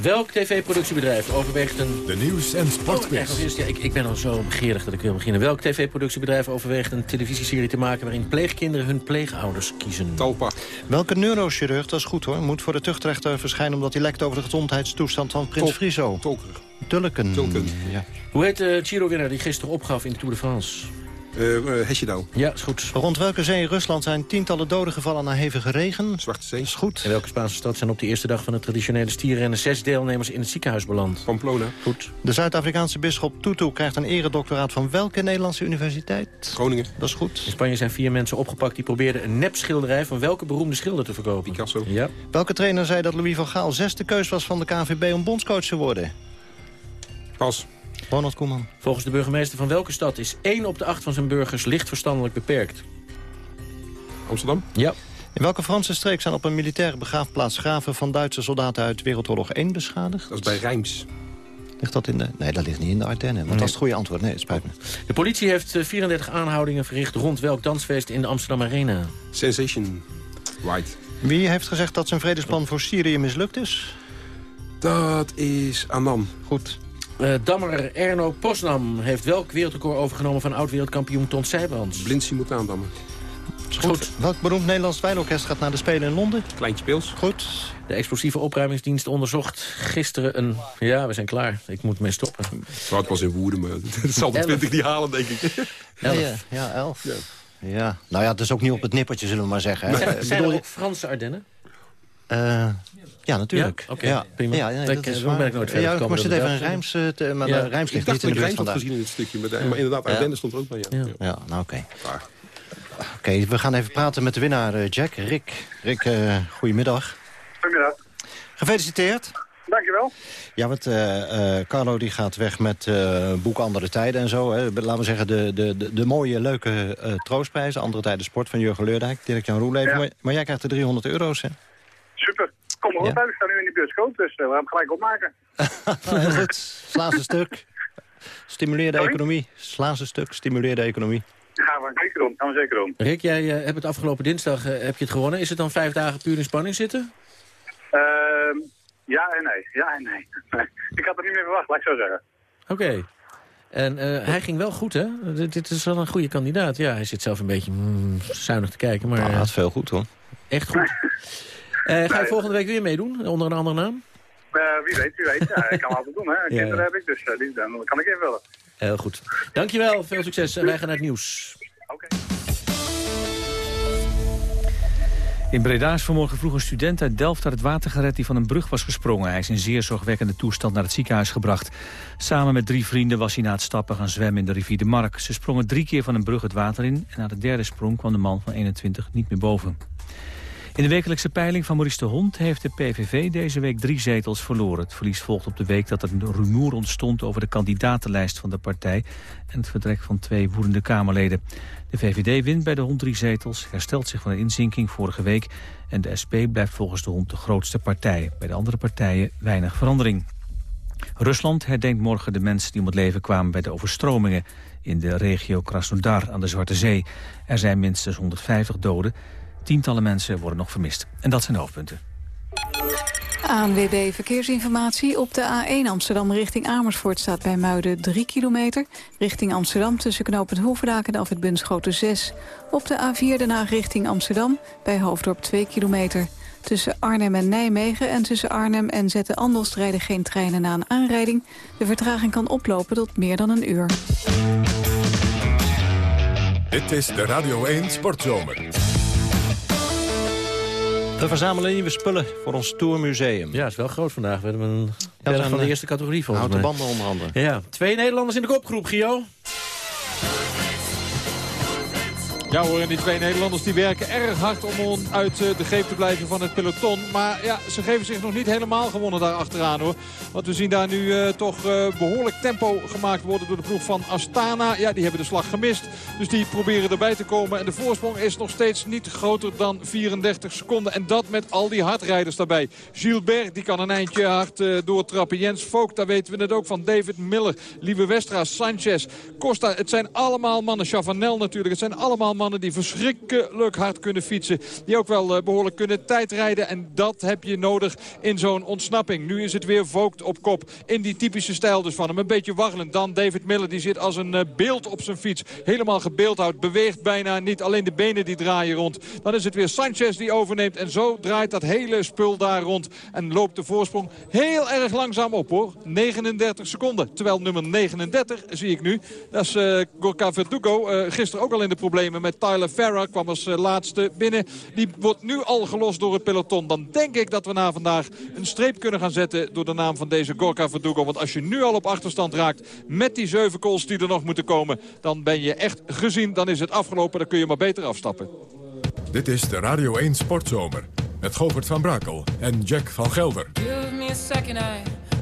[SPEAKER 2] Welk tv-productiebedrijf overweegt een...
[SPEAKER 1] De nieuws- en
[SPEAKER 2] Oh,
[SPEAKER 1] sportquiz.
[SPEAKER 2] eerst, ja, ik, ik ben al zo begeerig dat ik wil beginnen. Welk tv-productiebedrijf overweegt een televisieserie te maken... waarin pleegkinderen hun pleegouders kiezen?
[SPEAKER 17] Talpa.
[SPEAKER 3] Welke neurochirurg, dat is goed hoor, moet voor de tuchtrechter verschijnen... omdat hij lekt over de gezondheidstoestand van prins
[SPEAKER 17] Tol-
[SPEAKER 3] Friso?
[SPEAKER 17] Tolker.
[SPEAKER 3] Tulken.
[SPEAKER 17] Tulken.
[SPEAKER 3] Ja.
[SPEAKER 2] Hoe heet de Giro-winnaar die gisteren opgaf in de Tour de France?
[SPEAKER 17] Eh eh, Hesjedouw.
[SPEAKER 2] Ja, is goed.
[SPEAKER 3] Rond welke zee in Rusland zijn tientallen doden gevallen na hevige regen?
[SPEAKER 17] Zwarte Zee.
[SPEAKER 3] is goed.
[SPEAKER 2] In welke Spaanse stad zijn op de eerste dag van het traditionele stierrennen... zes deelnemers in het ziekenhuis beland?
[SPEAKER 17] Pamplona.
[SPEAKER 2] Goed.
[SPEAKER 3] De Zuid-Afrikaanse bisschop Tutu krijgt een eredoctoraat van welke Nederlandse universiteit?
[SPEAKER 17] Groningen.
[SPEAKER 3] Dat is goed.
[SPEAKER 2] In Spanje zijn vier mensen opgepakt die probeerden een nepschilderij... van welke beroemde schilder te verkopen?
[SPEAKER 17] Picasso.
[SPEAKER 2] Ja.
[SPEAKER 3] Welke trainer zei dat Louis van Gaal zesde keus was van de KNVB om bondscoach te worden?
[SPEAKER 17] Pas.
[SPEAKER 3] Ronald Koeman.
[SPEAKER 2] Volgens de burgemeester van welke stad is één op de acht van zijn burgers licht verstandelijk beperkt?
[SPEAKER 17] Amsterdam.
[SPEAKER 2] Ja.
[SPEAKER 3] In welke Franse streek zijn op een militaire begraafplaats graven van Duitse soldaten uit Wereldoorlog 1 beschadigd?
[SPEAKER 17] Dat is bij Rijms.
[SPEAKER 3] Ligt dat in de... Nee, dat ligt niet in de Ardennen. Want
[SPEAKER 2] Nee.
[SPEAKER 3] dat is het goede antwoord. Nee, het spijt me.
[SPEAKER 2] De politie heeft eh, 34 aanhoudingen verricht rond welk dansfeest in de Amsterdam Arena?
[SPEAKER 17] Sensation. White.
[SPEAKER 3] Wie heeft gezegd dat zijn vredesplan voor Syrië mislukt is?
[SPEAKER 17] Dat is Annan.
[SPEAKER 3] Goed.
[SPEAKER 2] Eh, dammer Erno Posnam heeft welk wereldrecord overgenomen van oud-wereldkampioen Ton Sijbrands?
[SPEAKER 17] Blind simultaandammen.
[SPEAKER 3] Is goed. Welk beroemd Nederlands wijnorkest gaat naar de Spelen in Londen?
[SPEAKER 17] Kleintje Pils.
[SPEAKER 3] Goed.
[SPEAKER 2] De explosieve opruimingsdienst onderzocht gisteren een... Ja, we zijn klaar. Ik moet mee stoppen.
[SPEAKER 17] Het was in Woerden, maar het zal de
[SPEAKER 2] Elf.
[SPEAKER 17] 20 niet halen, denk ik.
[SPEAKER 3] Ja, ja, ja, elf. Ja. Nou ja, het is ook niet op het nippertje, zullen we maar zeggen. hè.
[SPEAKER 2] Zijn, er ook Franse Ardennen?
[SPEAKER 3] Eh, ja, natuurlijk.
[SPEAKER 2] Ja? Prima.
[SPEAKER 3] Ja, ja, dat
[SPEAKER 2] ken-
[SPEAKER 3] is
[SPEAKER 2] daar ben
[SPEAKER 3] waar.
[SPEAKER 2] ik nooit verder
[SPEAKER 3] ja, ik
[SPEAKER 2] gekomen
[SPEAKER 3] moest het even een Rijms... eh, te- maar
[SPEAKER 2] Ja.
[SPEAKER 3] de Rijms
[SPEAKER 17] Ik
[SPEAKER 3] ligt niet in de
[SPEAKER 17] ik
[SPEAKER 3] buurt vandaag.
[SPEAKER 17] gezien in het stukje. Maar, maar inderdaad,
[SPEAKER 3] Ja.
[SPEAKER 17] Ardennen stond er ook bij. Ja.
[SPEAKER 2] Ja.
[SPEAKER 17] Ja.
[SPEAKER 3] Ja, nou oké.
[SPEAKER 17] Waar.
[SPEAKER 3] Oké, we gaan even praten met de winnaar, eh, Jack. Rick, Rick eh, goedemiddag.
[SPEAKER 22] Goedemiddag.
[SPEAKER 3] Gefeliciteerd.
[SPEAKER 22] Dankjewel.
[SPEAKER 3] Ja, want eh, eh, Carlo die gaat weg met eh boek Andere Tijden en zo. Hè. Laten we zeggen de, de, de, mooie, leuke eh troostprijzen. Andere Tijden Sport van Jurgen Leurdijk, Dirk-Jan Roeleven.
[SPEAKER 22] Ja.
[SPEAKER 3] Maar, maar jij krijgt de 300 euro's, hè?
[SPEAKER 22] Super. Kom maar op, we staan nu in die bioscoop, dus eh, we gaan hem gelijk opmaken.
[SPEAKER 3] Heel goed. Sla ze stuk. Stimuleer de
[SPEAKER 22] Sorry?
[SPEAKER 3] economie. Sla ze stuk. Stimuleer de economie.
[SPEAKER 22] Gaan we zeker doen, gaan we zeker doen.
[SPEAKER 2] Rick, jij eh, hebt het afgelopen dinsdag eh, heb je het gewonnen. Is het dan vijf dagen puur in spanning zitten?
[SPEAKER 22] Ehm, ja en nee, ja en nee. ik had er niet meer verwacht, laat ik zo zeggen.
[SPEAKER 2] Oké. En eh, hij ging wel goed, hè? Dit, dit is wel een goede kandidaat. Ja, hij zit zelf een beetje mm, zuinig te kijken, maar... Eh,
[SPEAKER 3] dat is veel goed, hoor.
[SPEAKER 2] echt goed. Eh, ga je volgende week weer meedoen, onder een andere naam?
[SPEAKER 22] Eh, wie weet, wie weet. Ja, ik kan altijd doen, hè.
[SPEAKER 2] Ja.
[SPEAKER 22] Kinderen heb ik, dus eh, die, dan kan ik invullen.
[SPEAKER 2] Heel goed. Dankjewel, veel succes. En wij gaan naar het nieuws.
[SPEAKER 23] In Breda is vanmorgen vroeg een student uit Delft uit het water gered die van een brug was gesprongen. Hij is in zeer zorgwekkende toestand naar het ziekenhuis gebracht. Samen met drie vrienden was hij na het stappen gaan zwemmen in de rivier de Mark. Ze sprongen drie keer van een brug het water in en na de derde sprong kwam de man van 21 niet meer boven. In de wekelijkse peiling van Maurice de Hond heeft de PVV deze week drie zetels verloren. Het verlies volgt op de week dat er een rumoer ontstond over de kandidatenlijst van de partij en het vertrek van twee woedende Kamerleden. De VVD wint bij de Hond drie zetels, herstelt zich van een inzinking vorige week en de SP blijft volgens de Hond de grootste partij. Bij de andere partijen weinig verandering. Rusland herdenkt morgen de mensen die om het leven kwamen bij de overstromingen in de regio Krasnodar aan de Zwarte Zee. Er zijn minstens 150 doden. Tientallen mensen worden nog vermist. En dat zijn de hoofdpunten.
[SPEAKER 7] ANWB Verkeersinformatie. Op de A1 Amsterdam richting Amersfoort staat bij Muiden 3 kilometer. Richting Amsterdam tussen knooppunt Hoevendaak en Alfred Bunschoten 6. Op de A4 Den Haag richting Amsterdam bij Hoofddorp 2 kilometer. Tussen Arnhem en Nijmegen en tussen Arnhem en Zetten-Andelst rijden geen treinen na een aanrijding. De vertraging kan oplopen tot meer dan een uur.
[SPEAKER 1] Dit is de Radio 1 Sportzomer.
[SPEAKER 3] We verzamelen nieuwe spullen voor ons Tourmuseum.
[SPEAKER 2] Ja, is wel groot vandaag. We hebben een
[SPEAKER 3] Ja,
[SPEAKER 2] van de eerste categorie volgens
[SPEAKER 3] Houten
[SPEAKER 2] mij.
[SPEAKER 3] banden onder andere.
[SPEAKER 2] Ja, twee Nederlanders in de kopgroep, Gio.
[SPEAKER 8] Ja hoor, en die twee Nederlanders die werken erg hard om uit eh, de greep te blijven van het peloton. Maar ja, ze geven zich nog niet helemaal gewonnen daar achteraan hoor. Want we zien daar nu eh, toch eh, behoorlijk tempo gemaakt worden door de ploeg van Astana. Ja, die hebben de slag gemist. Dus die proberen erbij te komen. En de voorsprong is nog steeds niet groter dan 34 seconden. En dat met al die hardrijders daarbij. Gilbert, die kan een eindje hard eh, doortrappen. Jens Vogt, daar weten we het ook van. David Miller, Lieve Westra, Sanchez, Costa. Het zijn allemaal mannen. Chavanel natuurlijk. Het zijn allemaal mannen die verschrikkelijk hard kunnen fietsen. Die ook wel eh, behoorlijk kunnen tijdrijden. En dat heb je nodig in zo'n ontsnapping. Nu is het weer Vogt op kop. In die typische stijl dus van hem. Een beetje waggelend. Dan David Miller. Die zit als een eh, beeld op zijn fiets. Helemaal gebeeldhouwd. Beweegt bijna niet. Alleen de benen die draaien rond. Dan is het weer Sanchez die overneemt. En zo draait dat hele spul daar rond. En loopt de voorsprong heel erg langzaam op hoor. 39 seconden. Terwijl nummer 39 zie ik nu. Dat is eh, Gorka Verdugo. Eh, gisteren ook al in de problemen met Tyler Farrar. Kwam als eh, laatste binnen. Die wordt nu al gelost door het peloton. Dan denk ik dat we na vandaag een streep kunnen gaan zetten door de naam van deze Gorka Verdugo. Want als je nu al op achterstand raakt met die zeven calls die er nog moeten komen. Dan ben je echt gezien. Dan is het afgelopen. Dan kun je maar beter afstappen.
[SPEAKER 1] Dit is de Radio 1 Sportzomer. Met Govert van Brakel en Jack van Gelder.
[SPEAKER 24] Give me a second, I,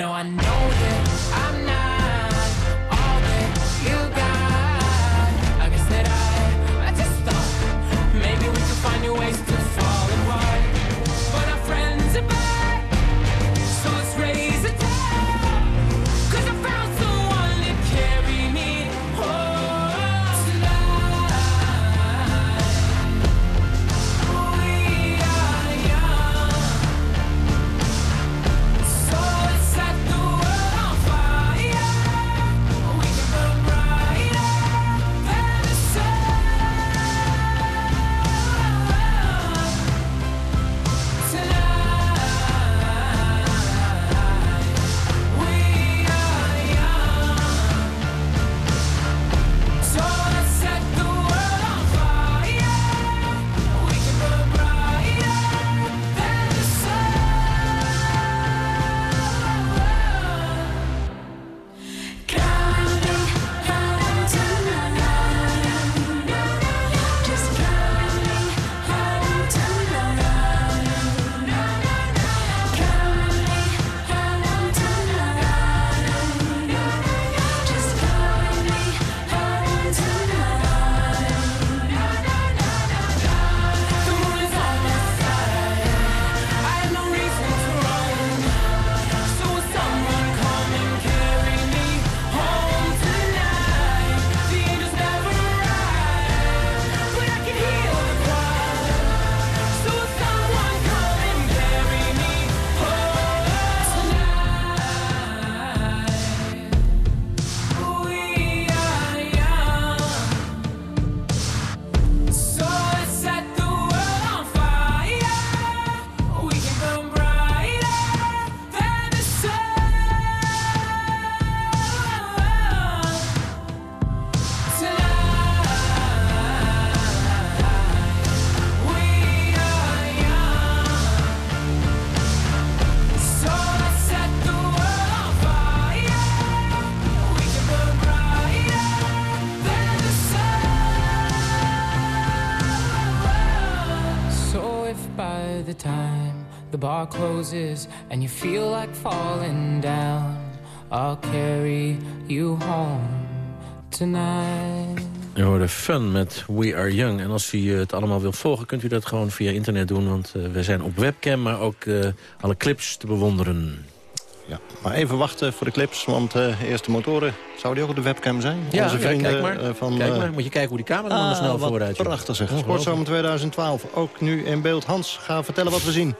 [SPEAKER 24] No, I know bar closes and you feel like falling down, I'll carry you home tonight.
[SPEAKER 2] Je hoorde Fun met We Are Young. En als u eh, het allemaal wilt volgen, kunt u dat gewoon via internet doen. Want eh, we zijn op webcam, maar ook eh, alle clips te bewonderen.
[SPEAKER 3] Ja, maar even wachten voor de clips, want eh eerst de motoren. Zou die ook op de webcam zijn?
[SPEAKER 2] Ja,
[SPEAKER 3] Onze
[SPEAKER 2] ja,
[SPEAKER 3] vrienden
[SPEAKER 2] kijk maar.
[SPEAKER 3] eh, van...
[SPEAKER 2] kijk maar. Moet je kijken hoe die camera er
[SPEAKER 3] ah,
[SPEAKER 2] dan snel vooruit ziet.
[SPEAKER 3] Prachtig zeg. Sportzomer 2012, ook nu in beeld. Hans, ga vertellen wat we zien.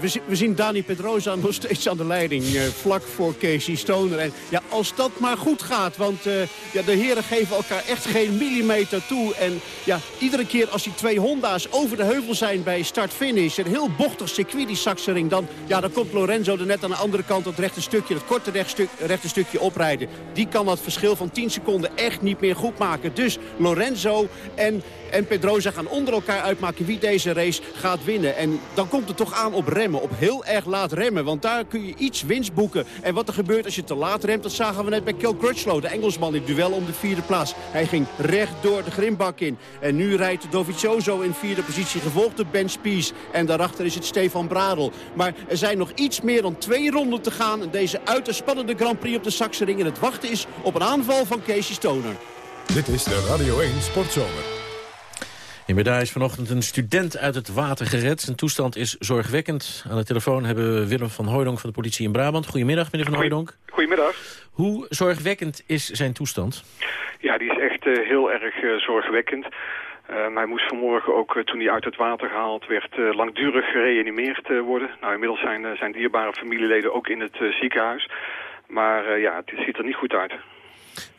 [SPEAKER 12] We, zi- we zien Dani Pedrosa nog steeds aan de leiding, eh, vlak voor Casey Stoner. En ja, als dat maar goed gaat, want eh, ja, de heren geven elkaar echt geen millimeter toe. En ja, iedere keer als die twee Honda's over de heuvel zijn bij start-finish... een heel bochtig circuit, die Saxering, dan, ja, dan komt Lorenzo er net aan de andere kant... dat rechte stukje, dat korte rechte stukje oprijden. Die kan dat verschil van 10 seconden echt niet meer goed maken. Dus Lorenzo en, en Pedrosa gaan onder elkaar uitmaken wie deze race gaat winnen. En dan komt het toch aan op remmen, op heel erg laat remmen. Want daar kun je iets winst boeken. En wat er gebeurt als je te laat remt, dat zagen we net bij Kel Crutchlow. De Engelsman in het duel om de vierde plaats. Hij ging recht door de grimbak in. En nu rijdt Dovizioso in vierde positie, gevolgd door Ben Spies. En daarachter is het Stefan Bradel. Maar er zijn nog iets meer dan twee ronden te gaan. in Deze uiterst spannende Grand Prix op de Saxering. En het wachten is op een aanval van Casey Stoner.
[SPEAKER 1] Dit is de Radio 1 Sportzomer.
[SPEAKER 2] In Breda is vanochtend een student uit het water gered. Zijn toestand is zorgwekkend. Aan de telefoon hebben we Willem van Hooydonk van de politie in Brabant. Goedemiddag, meneer van Hooydonk.
[SPEAKER 25] Goedemiddag.
[SPEAKER 2] Hoe zorgwekkend is zijn toestand?
[SPEAKER 25] Ja, die is echt eh, heel erg eh, zorgwekkend. Eh, hij moest vanmorgen ook, toen hij uit het water gehaald werd, langdurig gereanimeerd worden. Nou, inmiddels zijn zijn dierbare familieleden ook in het ziekenhuis. Maar ja, het ziet er niet goed uit.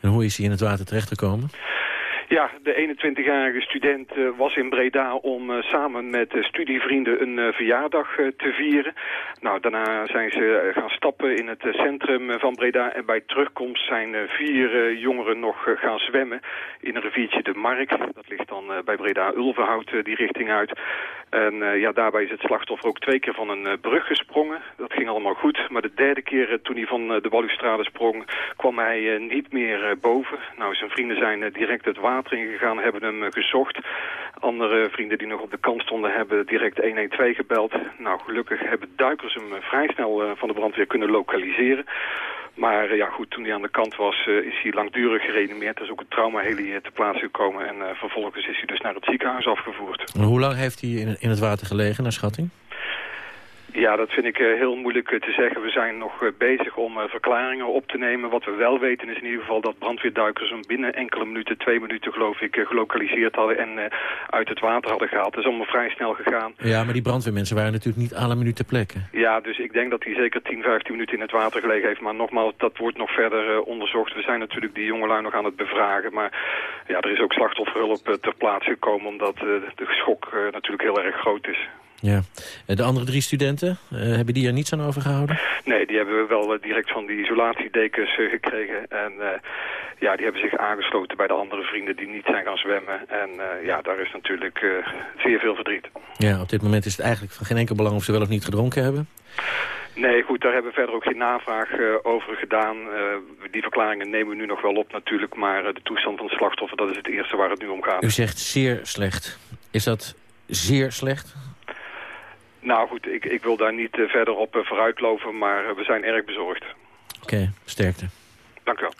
[SPEAKER 2] En hoe is hij in het water terechtgekomen?
[SPEAKER 25] Ja, de 21-jarige student eh, was in Breda om eh, samen met eh, studievrienden een verjaardag te vieren. Nou, daarna zijn ze gaan stappen in het centrum van Breda. En bij terugkomst zijn vier jongeren nog gaan zwemmen in een riviertje de Mark. Dat ligt dan bij Breda-Ulverhout die richting uit. En ja, daarbij is het slachtoffer ook twee keer van een brug gesprongen. Dat ging allemaal goed. Maar de derde keer toen hij van de balustrade sprong, kwam hij niet meer boven. Nou, zijn vrienden zijn direct het water ingegaan, hebben hem gezocht. Andere vrienden die nog op de kant stonden, hebben direct 112 gebeld. Nou, gelukkig hebben duikers hem vrij snel van de brandweer kunnen lokaliseren. Maar eh, ja, goed, toen hij aan de kant was, is hij langdurig gereanimeerd. Er is ook een traumaheli eh, te plaatse gekomen. En vervolgens is hij dus naar het ziekenhuis afgevoerd.
[SPEAKER 2] Hoe lang heeft hij in het water gelegen, naar schatting?
[SPEAKER 25] Ja, dat vind ik uh, heel moeilijk uh, te zeggen. We zijn nog uh, bezig om verklaringen op te nemen. Wat we wel weten is in ieder geval dat brandweerduikers hem binnen enkele minuten, twee minuten geloof ik, gelokaliseerd hadden en uit het water hadden gehaald. Het is allemaal vrij snel gegaan.
[SPEAKER 2] Ja, maar die brandweermensen waren natuurlijk niet alle minuten plekken.
[SPEAKER 25] Ja, dus ik denk dat hij zeker 10, 15 minuten in het water gelegen heeft. Maar nogmaals, dat wordt nog verder onderzocht. We zijn natuurlijk die jongelui nog aan het bevragen. Maar ja, er is ook slachtofferhulp ter plaatse gekomen omdat de schok natuurlijk heel erg groot is.
[SPEAKER 2] Ja. De andere drie studenten, uh, hebben die er niets aan overgehouden?
[SPEAKER 25] Nee, die hebben we wel uh, direct van die isolatiedekens uh, gekregen. En ja, die hebben zich aangesloten bij de andere vrienden die niet zijn gaan zwemmen. En ja, daar is natuurlijk zeer veel verdriet.
[SPEAKER 2] Ja, op dit moment is het eigenlijk van geen enkel belang of ze wel of niet gedronken hebben?
[SPEAKER 25] Nee, goed, daar hebben we verder ook geen navraag over gedaan. die verklaringen nemen we nu nog wel op natuurlijk, maar de toestand van het slachtoffer, dat is het eerste waar het nu om gaat.
[SPEAKER 2] U zegt zeer slecht. Is dat zeer slecht?
[SPEAKER 25] Nou goed, ik, ik wil daar niet uh, verder op uh, vooruitlopen, maar uh, we zijn erg bezorgd.
[SPEAKER 2] Oké, okay, sterkte.
[SPEAKER 25] Dank u wel.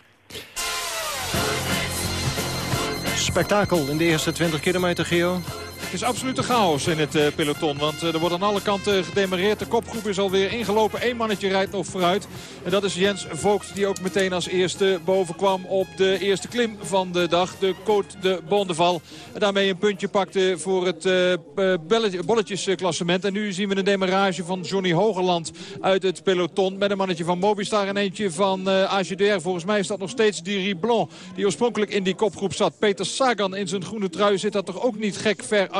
[SPEAKER 3] Spektakel in de eerste 20 kilometer, Geo.
[SPEAKER 8] Het is absolute chaos in het uh, peloton. Want uh, er wordt aan alle kanten gedemareerd. De kopgroep is alweer ingelopen. Eén mannetje rijdt nog vooruit. En dat is Jens Vogt die ook meteen als eerste boven kwam op de eerste klim van de dag. De Côte de Bondeval. En daarmee een puntje pakte voor het uh, bolletjesklassement. En nu zien we een demarage van Johnny Hogerland uit het peloton. Met een mannetje van Mobistar en eentje van uh, AGDR. Volgens mij is dat nog steeds die Riblon die oorspronkelijk in die kopgroep zat. Peter Sagan in zijn groene trui zit dat toch ook niet gek ver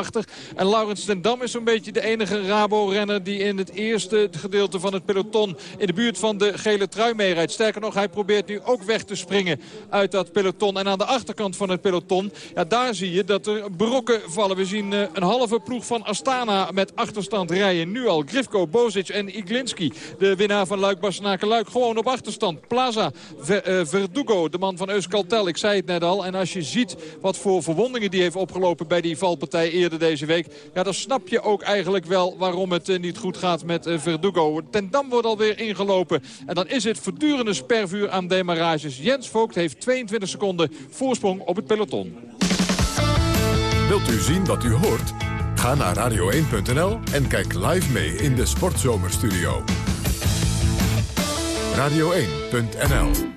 [SPEAKER 8] En Laurens ten Dam is zo'n beetje de enige Rabo-renner... die in het eerste gedeelte van het peloton in de buurt van de gele trui meerijdt. Sterker nog, hij probeert nu ook weg te springen uit dat peloton. En aan de achterkant van het peloton, ja, daar zie je dat er brokken vallen. We zien uh, een halve ploeg van Astana met achterstand rijden. Nu al Grifko, Bozic en Iglinski. De winnaar van Luik Bastenaken Luik gewoon op achterstand. Plaza, uh, Verdugo, de man van Euskaltel. Ik zei het net al. En als je ziet wat voor verwondingen die heeft opgelopen bij die valpartij eerder deze week. Ja, dan snap je ook eigenlijk wel waarom het uh, niet goed gaat met uh, Verdugo. Ten Dam wordt alweer ingelopen. En dan is het voortdurende spervuur aan demarages. Jens Vogt heeft 22 seconden voorsprong op het peloton.
[SPEAKER 1] Wilt u zien wat u hoort? Ga naar radio1.nl en kijk live mee in de Sportzomerstudio. Radio1.nl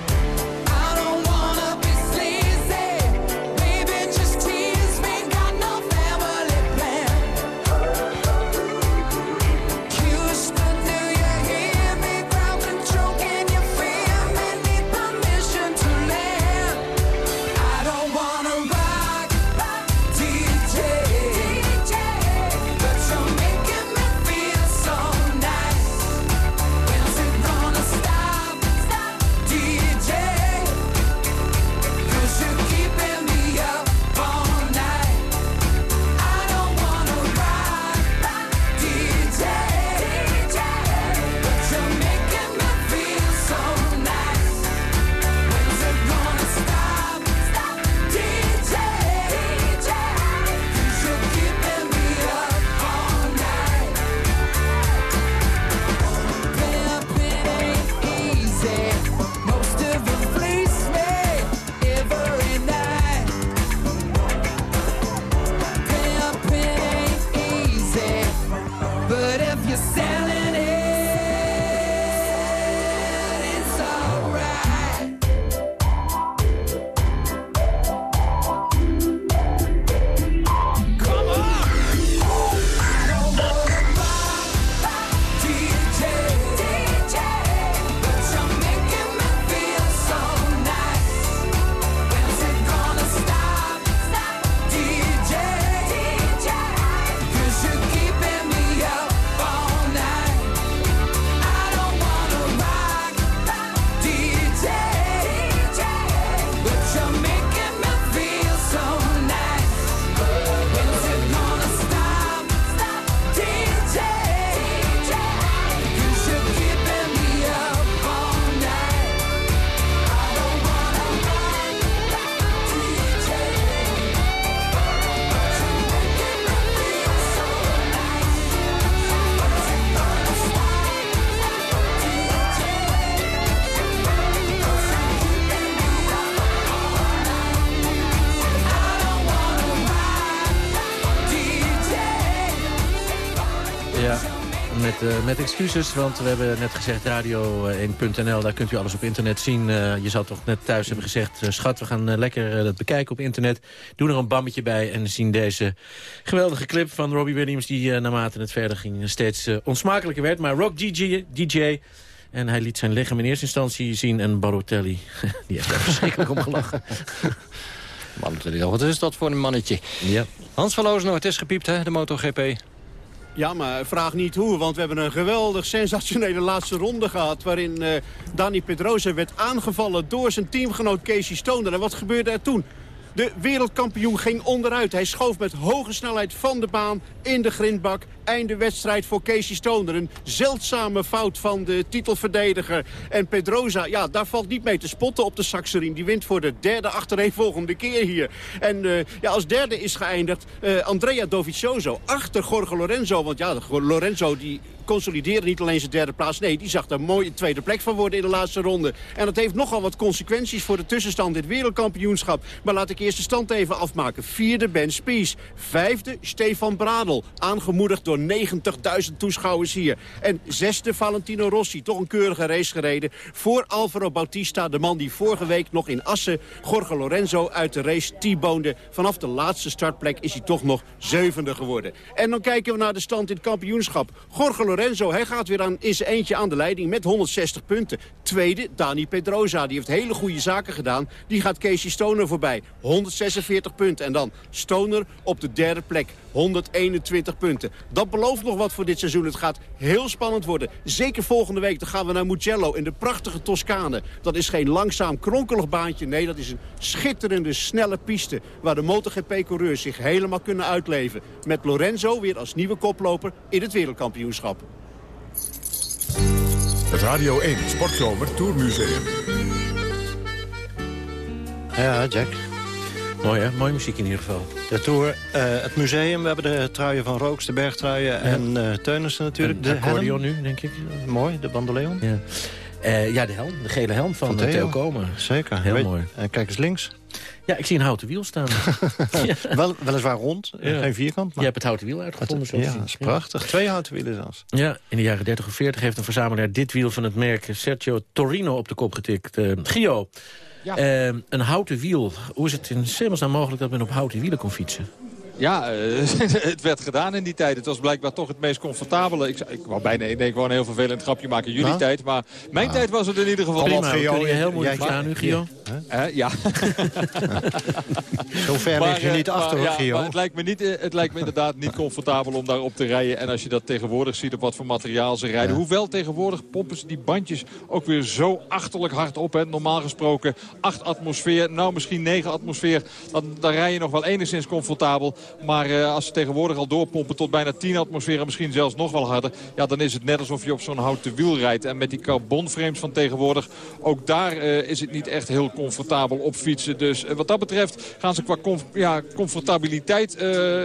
[SPEAKER 2] Met, uh, met excuses, want we hebben net gezegd radio1.nl, daar kunt u alles op internet zien. Uh, je zal toch net thuis hebben gezegd, uh, schat, we gaan lekker dat bekijken op internet. Doe er een bammetje bij en zien deze geweldige clip van Robbie Williams... die naarmate het verder ging steeds onsmakelijker werd. Maar Rock DJ, DJ en hij liet zijn lichaam in eerste instantie zien en Barotelli, die heeft daar verschrikkelijk om gelachen.
[SPEAKER 3] Wat is dat voor een mannetje?
[SPEAKER 2] Ja.
[SPEAKER 3] Hans van het is gepiept hè, de MotoGP.
[SPEAKER 12] Ja, maar vraag niet hoe, want we hebben een geweldig sensationele laatste ronde gehad... waarin uh, Dani Pedrosa werd aangevallen door zijn teamgenoot Casey Stoner. En wat gebeurde er toen? De wereldkampioen ging onderuit. Hij schoof met hoge snelheid van de baan in de grindbak. Einde wedstrijd voor Casey Stoner. Een zeldzame fout van de titelverdediger. En Pedrosa, ja, daar valt niet mee te spotten op de Saxerin. Die wint voor de derde achtereenvolgende keer hier. En uh, ja, als derde is geëindigd uh, Andrea Dovizioso achter Jorge Lorenzo. Want ja, Lorenzo die consolideerde niet alleen zijn derde plaats. Nee, die zag daar mooi een tweede plek van worden in de laatste ronde. En dat heeft nogal wat consequenties voor de tussenstand het wereldkampioenschap. Maar laat ik eerst de stand even afmaken. Vierde Ben Spies. Vijfde Stefan Bradel. Aangemoedigd door 90.000 toeschouwers hier. En zesde Valentino Rossi. Toch een keurige race gereden. Voor Alvaro Bautista, de man die vorige week nog in Assen... Jorge Lorenzo uit de race T-boonde. Vanaf de laatste startplek is hij toch nog zevende geworden. En dan kijken we naar de stand in het kampioenschap. Jorge Lorenzo, hij gaat weer aan, in zijn eentje aan de leiding met 160 punten. Tweede, Dani Pedrosa, die heeft hele goede zaken gedaan. Die gaat Casey Stoner voorbij, 146 punten. En dan Stoner op de derde plek, 121 punten. Dat belooft nog wat voor dit seizoen. Het gaat heel spannend worden. Zeker volgende week, dan gaan we naar Mugello in de prachtige Toscane. Dat is geen langzaam kronkelig baantje. Nee, dat is een schitterende, snelle piste... waar de MotoGP-coureurs zich helemaal kunnen uitleven. Met Lorenzo weer als nieuwe koploper in het wereldkampioenschap.
[SPEAKER 1] Het Radio 1 Sportzomer Tourmuseum.
[SPEAKER 3] Ja, Jack.
[SPEAKER 2] Mooi hè? Mooie muziek in ieder geval.
[SPEAKER 3] De Tour, uh, het museum, we hebben de truien van Rooks, de bergtruien ja. en uh, Teunissen natuurlijk.
[SPEAKER 2] de accordeon nu, denk ik.
[SPEAKER 3] Mooi, de bandoleon.
[SPEAKER 2] Ja, uh, ja de helm, de gele helm van, van Theo. Theo Komen.
[SPEAKER 3] Zeker.
[SPEAKER 2] Heel
[SPEAKER 3] Weet,
[SPEAKER 2] mooi.
[SPEAKER 3] En kijk eens links.
[SPEAKER 2] Ja, ik zie een houten wiel staan.
[SPEAKER 3] ja. Wel, weliswaar rond, ja. geen vierkant. Maar...
[SPEAKER 2] Je hebt het houten wiel uitgevonden.
[SPEAKER 3] Ja, dat is prachtig. Twee houten wielen zelfs.
[SPEAKER 2] Ja, in de jaren 30 of 40 heeft een verzamelaar dit wiel van het merk Sergio Torino op de kop getikt. Uh, Gio, ja. uh, een houten wiel. Hoe is het in Semelsnaam mogelijk dat men op houten wielen kon fietsen?
[SPEAKER 8] Ja, uh, het werd gedaan in die tijd. Het was blijkbaar toch het meest comfortabele. Ik, ik wou bijna nee, gewoon een heel vervelend grapje maken in jullie
[SPEAKER 3] Nou?
[SPEAKER 8] tijd. Maar mijn
[SPEAKER 3] Nou.
[SPEAKER 8] tijd was het in ieder geval
[SPEAKER 2] Prima,
[SPEAKER 8] niet.
[SPEAKER 2] we kunnen je heel moeilijk verstaan nu, Gio.
[SPEAKER 8] Eh, ja.
[SPEAKER 3] Zo ver lig je
[SPEAKER 8] eh,
[SPEAKER 3] niet achter, hoor,
[SPEAKER 8] ja,
[SPEAKER 3] Gio.
[SPEAKER 8] maar het, lijkt me niet, eh, het lijkt me inderdaad niet comfortabel om daarop te rijden. En als je dat tegenwoordig ziet op wat voor materiaal ze rijden. Hoewel tegenwoordig pompen ze die bandjes ook weer zo achterlijk hard op. Hè. Normaal gesproken 8 atmosfeer, nou misschien 9 atmosfeer. Dan, dan rij je nog wel enigszins comfortabel. Maar eh, als ze tegenwoordig al doorpompen tot bijna 10 atmosfeer... en misschien zelfs nog wel harder... ja, dan is het net alsof je op zo'n houten wiel rijdt. En met die carbonframes van tegenwoordig... ook daar eh, is het niet echt heel comfortabel op fietsen. Dus eh, wat dat betreft gaan ze qua comf- ja, comfortabiliteit...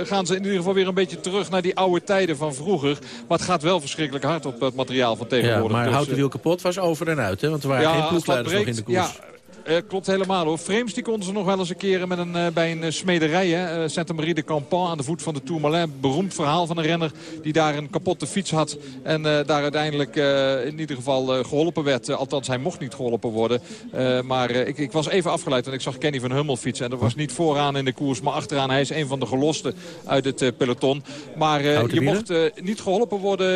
[SPEAKER 8] gaan ze in ieder geval weer een beetje terug naar die oude tijden van vroeger. Maar het gaat wel verschrikkelijk hard op het materiaal van
[SPEAKER 2] Ja,
[SPEAKER 8] tegenwoordig.
[SPEAKER 2] maar
[SPEAKER 8] Dus,
[SPEAKER 2] houten wiel kapot was over en uit, hè? Want er waren geen ploegleiders nog in de koers.
[SPEAKER 8] Ja, eh, klopt helemaal hoor. Frames die konden ze nog wel eens een keer met een, eh, bij een eh, smederij. Hè. Sainte-Marie de Campan aan de voet van de Tourmalet. Beroemd verhaal van een renner die daar een kapotte fiets had. En daar uiteindelijk in ieder geval eh, geholpen werd. Althans, hij mocht niet geholpen worden. Maar ik, ik was even afgeleid. Want ik zag Kenny van Hummel fietsen. En dat was niet vooraan in de koers, maar achteraan. Hij is een van de gelosten uit het peloton. Maar je mocht niet geholpen worden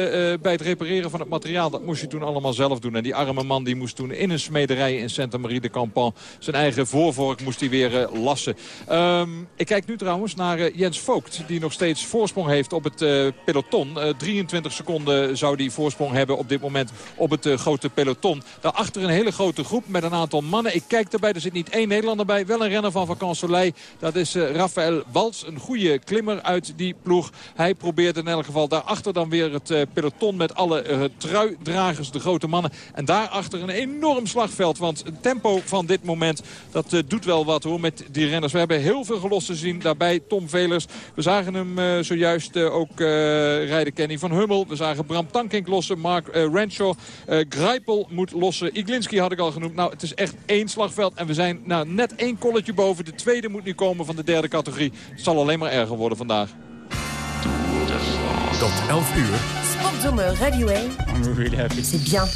[SPEAKER 8] bij het repareren van het materiaal. Dat moest je toen allemaal zelf doen. En die arme man die moest toen in een smederij in Sainte-Marie de Campan... zijn eigen voorvork moest hij weer eh, lassen. Ehm, ik kijk nu trouwens naar eh, Jens Vogt... die nog steeds voorsprong heeft op het eh, peloton. Eh, 23 seconden zou die voorsprong hebben op dit moment op het grote peloton. Daarachter een hele grote groep met een aantal mannen. Ik kijk erbij, er zit niet één Nederlander bij. Wel een renner van Vacan Soleil. Dat is Rafael Wals, een goede klimmer uit die ploeg. Hij probeert in elk geval daarachter dan weer het peloton... met alle truidragers, de grote mannen. En daarachter een enorm slagveld. Want het tempo van dit moment, dat eh, doet wel wat hoor met die renners. We hebben heel veel gelossen zien. Daarbij Tom Velers. We zagen hem eh, zojuist eh, ook eh, rijden Kenny van Hummel. We zagen Bram Tankink lossen. Mark Renshaw. eh Greipel moet lossen. Iglinski had ik al genoemd. Nou, het is echt één slagveld. En we zijn nou, net één kolletje boven. De tweede moet nu komen van de derde categorie. Het zal alleen maar erger worden vandaag.
[SPEAKER 1] Tot 11 uur,
[SPEAKER 26] Sportzomer Radio 1.
[SPEAKER 15] I'm really happy.
[SPEAKER 26] C'est bien.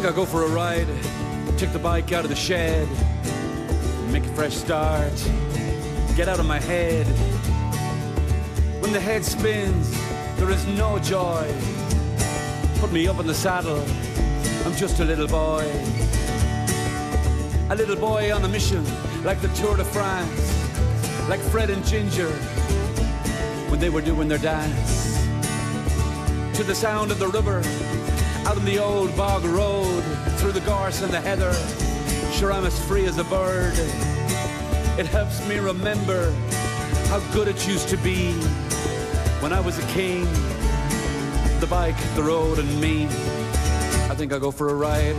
[SPEAKER 27] Think I'll go for a ride, take the bike out of the shed, make a fresh start, get out of my head. When the head spins, there is no joy. Put me up in the saddle, I'm just a little boy. A little boy on a mission, like the Tour de France, like Fred and Ginger, when they were doing their dance. To the sound of the river, out on the old bog road, through the gorse and the heather, sure I'm as free as a bird. It helps me remember how good it used to be when I was a king. The bike, the road, and me. I think I'll go for a ride.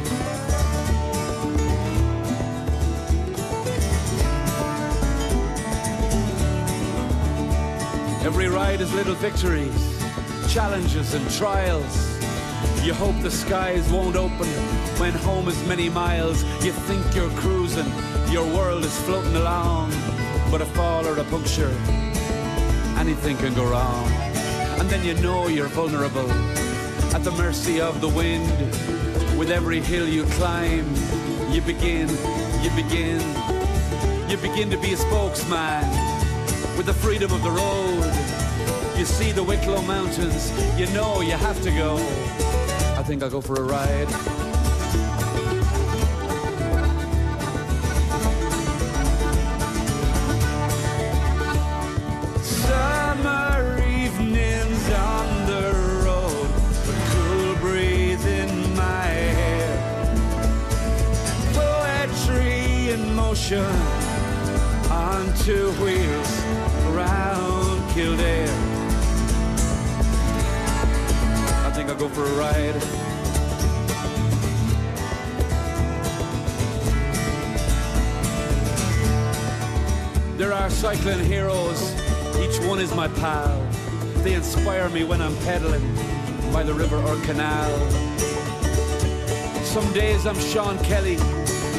[SPEAKER 27] Every ride is little victories, challenges, and trials. You hope the skies won't open when home is many miles. You think you're cruising, your world is floating along. But a fall or a puncture, anything can go wrong. And then you know you're vulnerable, at the mercy of the wind. With every hill you climb, you begin, you begin, you begin to be a spokesman. With the freedom of the road, you see the Wicklow Mountains, you know you have to go. Think I'll go for a ride. Summer evenings on the road, a cool breeze in my hair. Poetry in motion on two wheels around Kildare. Go for a ride. There are cycling heroes, each one is my pal. They inspire me when I'm pedaling by the river or canal. Some days I'm Sean Kelly,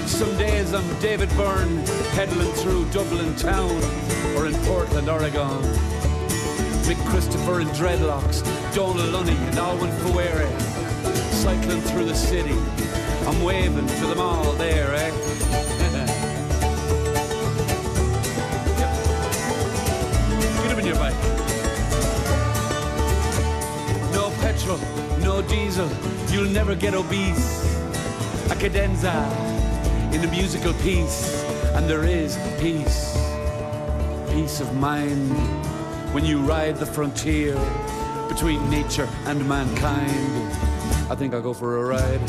[SPEAKER 27] some days I'm David Byrne, pedaling through Dublin town or in Portland, Oregon. Mick Christopher in dreadlocks, Donald Lunny and Alwyn Fuere, cycling through the city. I'm waving to them all there, eh? Get in your bike. No petrol, no diesel, you'll never get obese. A cadenza in a musical piece, and there is peace, peace of mind when you ride the frontier between nature and mankind. I think I'll go for a ride.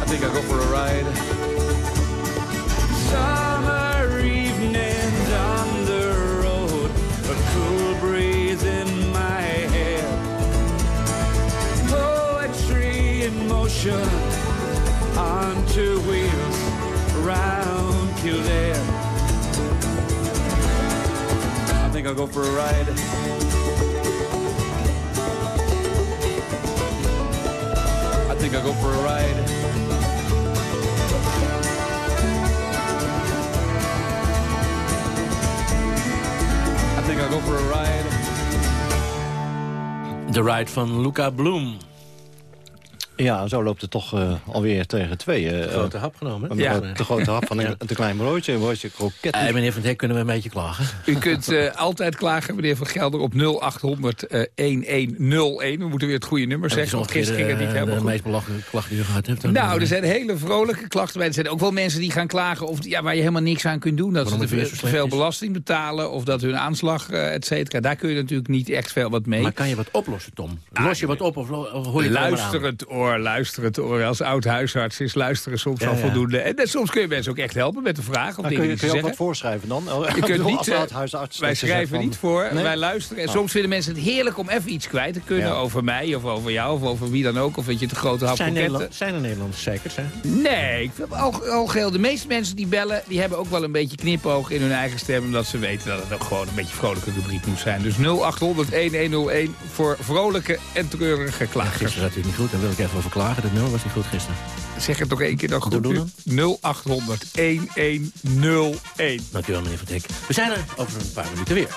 [SPEAKER 27] I think I'll go for a ride. Summer evenings on the road, a cool breeze in my hair. Poetry in motion around Kildare. I think I'll go for a ride. I think I'll go for a ride. I think I'll go for a ride.
[SPEAKER 2] De ride van Luca Bloem.
[SPEAKER 3] Ja, zo loopt het toch uh, alweer tegen twee. Uh,
[SPEAKER 2] grote hap genomen.
[SPEAKER 3] Ja. De grote hap van een, een klein broodje, een broodje kroket.
[SPEAKER 2] Uh, meneer Van Dijk, kunnen we een beetje klagen?
[SPEAKER 28] U kunt uh, altijd klagen, meneer Van Gelder, op 0800 uh, 1101. We moeten weer het goede nummer zeggen, want gisteren ging het niet helemaal
[SPEAKER 2] de
[SPEAKER 28] goed.
[SPEAKER 2] meest belachelijke klachten die u gehad hebt.
[SPEAKER 28] Nou, er zijn hele vrolijke klachten bij. Er zijn ook wel mensen die gaan klagen of, ja, waar je helemaal niks aan kunt doen. Dat
[SPEAKER 2] Waarom
[SPEAKER 28] ze te, te veel belasting betalen of dat hun aanslag, uh, et cetera. Daar kun je natuurlijk niet echt veel wat mee.
[SPEAKER 2] Maar kan je wat oplossen, Tom? Los je wat op of, of hoor je het
[SPEAKER 28] Luisterend oor oor, luisterend oor. Als oud huisarts is luisteren soms
[SPEAKER 3] Ja,
[SPEAKER 28] al
[SPEAKER 3] ja.
[SPEAKER 28] voldoende. En, eh, soms kun je mensen ook echt helpen met een vraag of
[SPEAKER 3] Dan
[SPEAKER 28] dingen
[SPEAKER 3] kun je,
[SPEAKER 28] die
[SPEAKER 3] kun je ook
[SPEAKER 28] zeggen.
[SPEAKER 3] wat voorschrijven dan?
[SPEAKER 28] Je kunt niet, eh, wij schrijven
[SPEAKER 3] van-
[SPEAKER 28] niet voor,
[SPEAKER 3] Nee?
[SPEAKER 28] wij luisteren. En
[SPEAKER 3] Oh.
[SPEAKER 28] soms vinden mensen het heerlijk om even iets kwijt te kunnen
[SPEAKER 3] Ja.
[SPEAKER 28] over mij of over jou of over wie dan ook. Of dat je te grote hap
[SPEAKER 2] Zijn, Nederland, zijn er Nederlandse zeikers, hè?
[SPEAKER 28] Nee, ik vind al, al geheel. De meeste mensen die bellen, die hebben ook wel een beetje knipoog in hun eigen stem. Omdat ze weten dat het ook gewoon een beetje vrolijke rubriek moet zijn. Dus 0800 1101 voor vrolijke en treurige klagers.
[SPEAKER 2] Gisteren zat hij niet goed, daar wil ik even over klagen. De nul was niet goed gisteren.
[SPEAKER 28] Zeg het nog één keer dan goed.
[SPEAKER 2] Doe, doe
[SPEAKER 28] nu. 0800 1101.
[SPEAKER 2] Dankjewel, meneer Van Dijk. We zijn er over een paar minuten weer.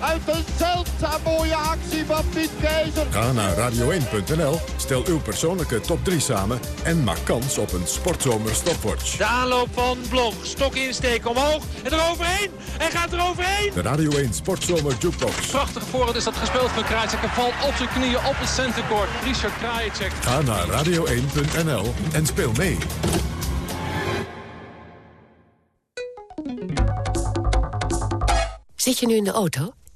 [SPEAKER 29] Uit een zeldzaam mooie actie van Piet Keizer.
[SPEAKER 1] Ga naar radio1.nl, stel uw persoonlijke top 3 samen... en maak kans op een Sportzomer stopwatch.
[SPEAKER 30] De aanloop van Blok. Stok insteken omhoog. En eroverheen. En gaat eroverheen.
[SPEAKER 1] De Radio 1 Sportzomer Jukebox.
[SPEAKER 30] Prachtige voorhand is dat gespeeld van Krajicek. En valt op zijn knieën op het centercourt. Richard Krajicek.
[SPEAKER 1] Ga naar radio1.nl en speel mee.
[SPEAKER 31] Zit je nu in de auto?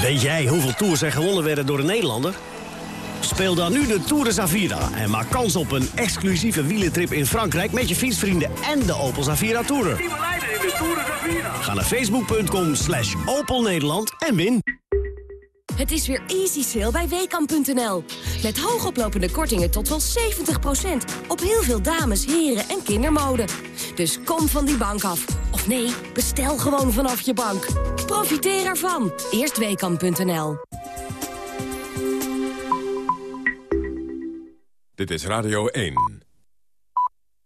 [SPEAKER 32] Weet jij hoeveel tours er gewonnen werden door een Nederlander? Speel dan nu de Tour de Zavira en maak kans op een exclusieve wielentrip in Frankrijk... met je fietsvrienden en de Opel Zavira Tourer. Ga naar facebook.com slash Opel Nederland en win.
[SPEAKER 33] Het is weer easy sale bij WKAM.nl. Met hoogoplopende kortingen tot wel 70%. Op heel veel dames, heren en kindermode. Dus kom van die bank af. Of nee, bestel gewoon vanaf je bank. Profiteer ervan. Eerst WKAM.nl.
[SPEAKER 1] Dit is Radio 1.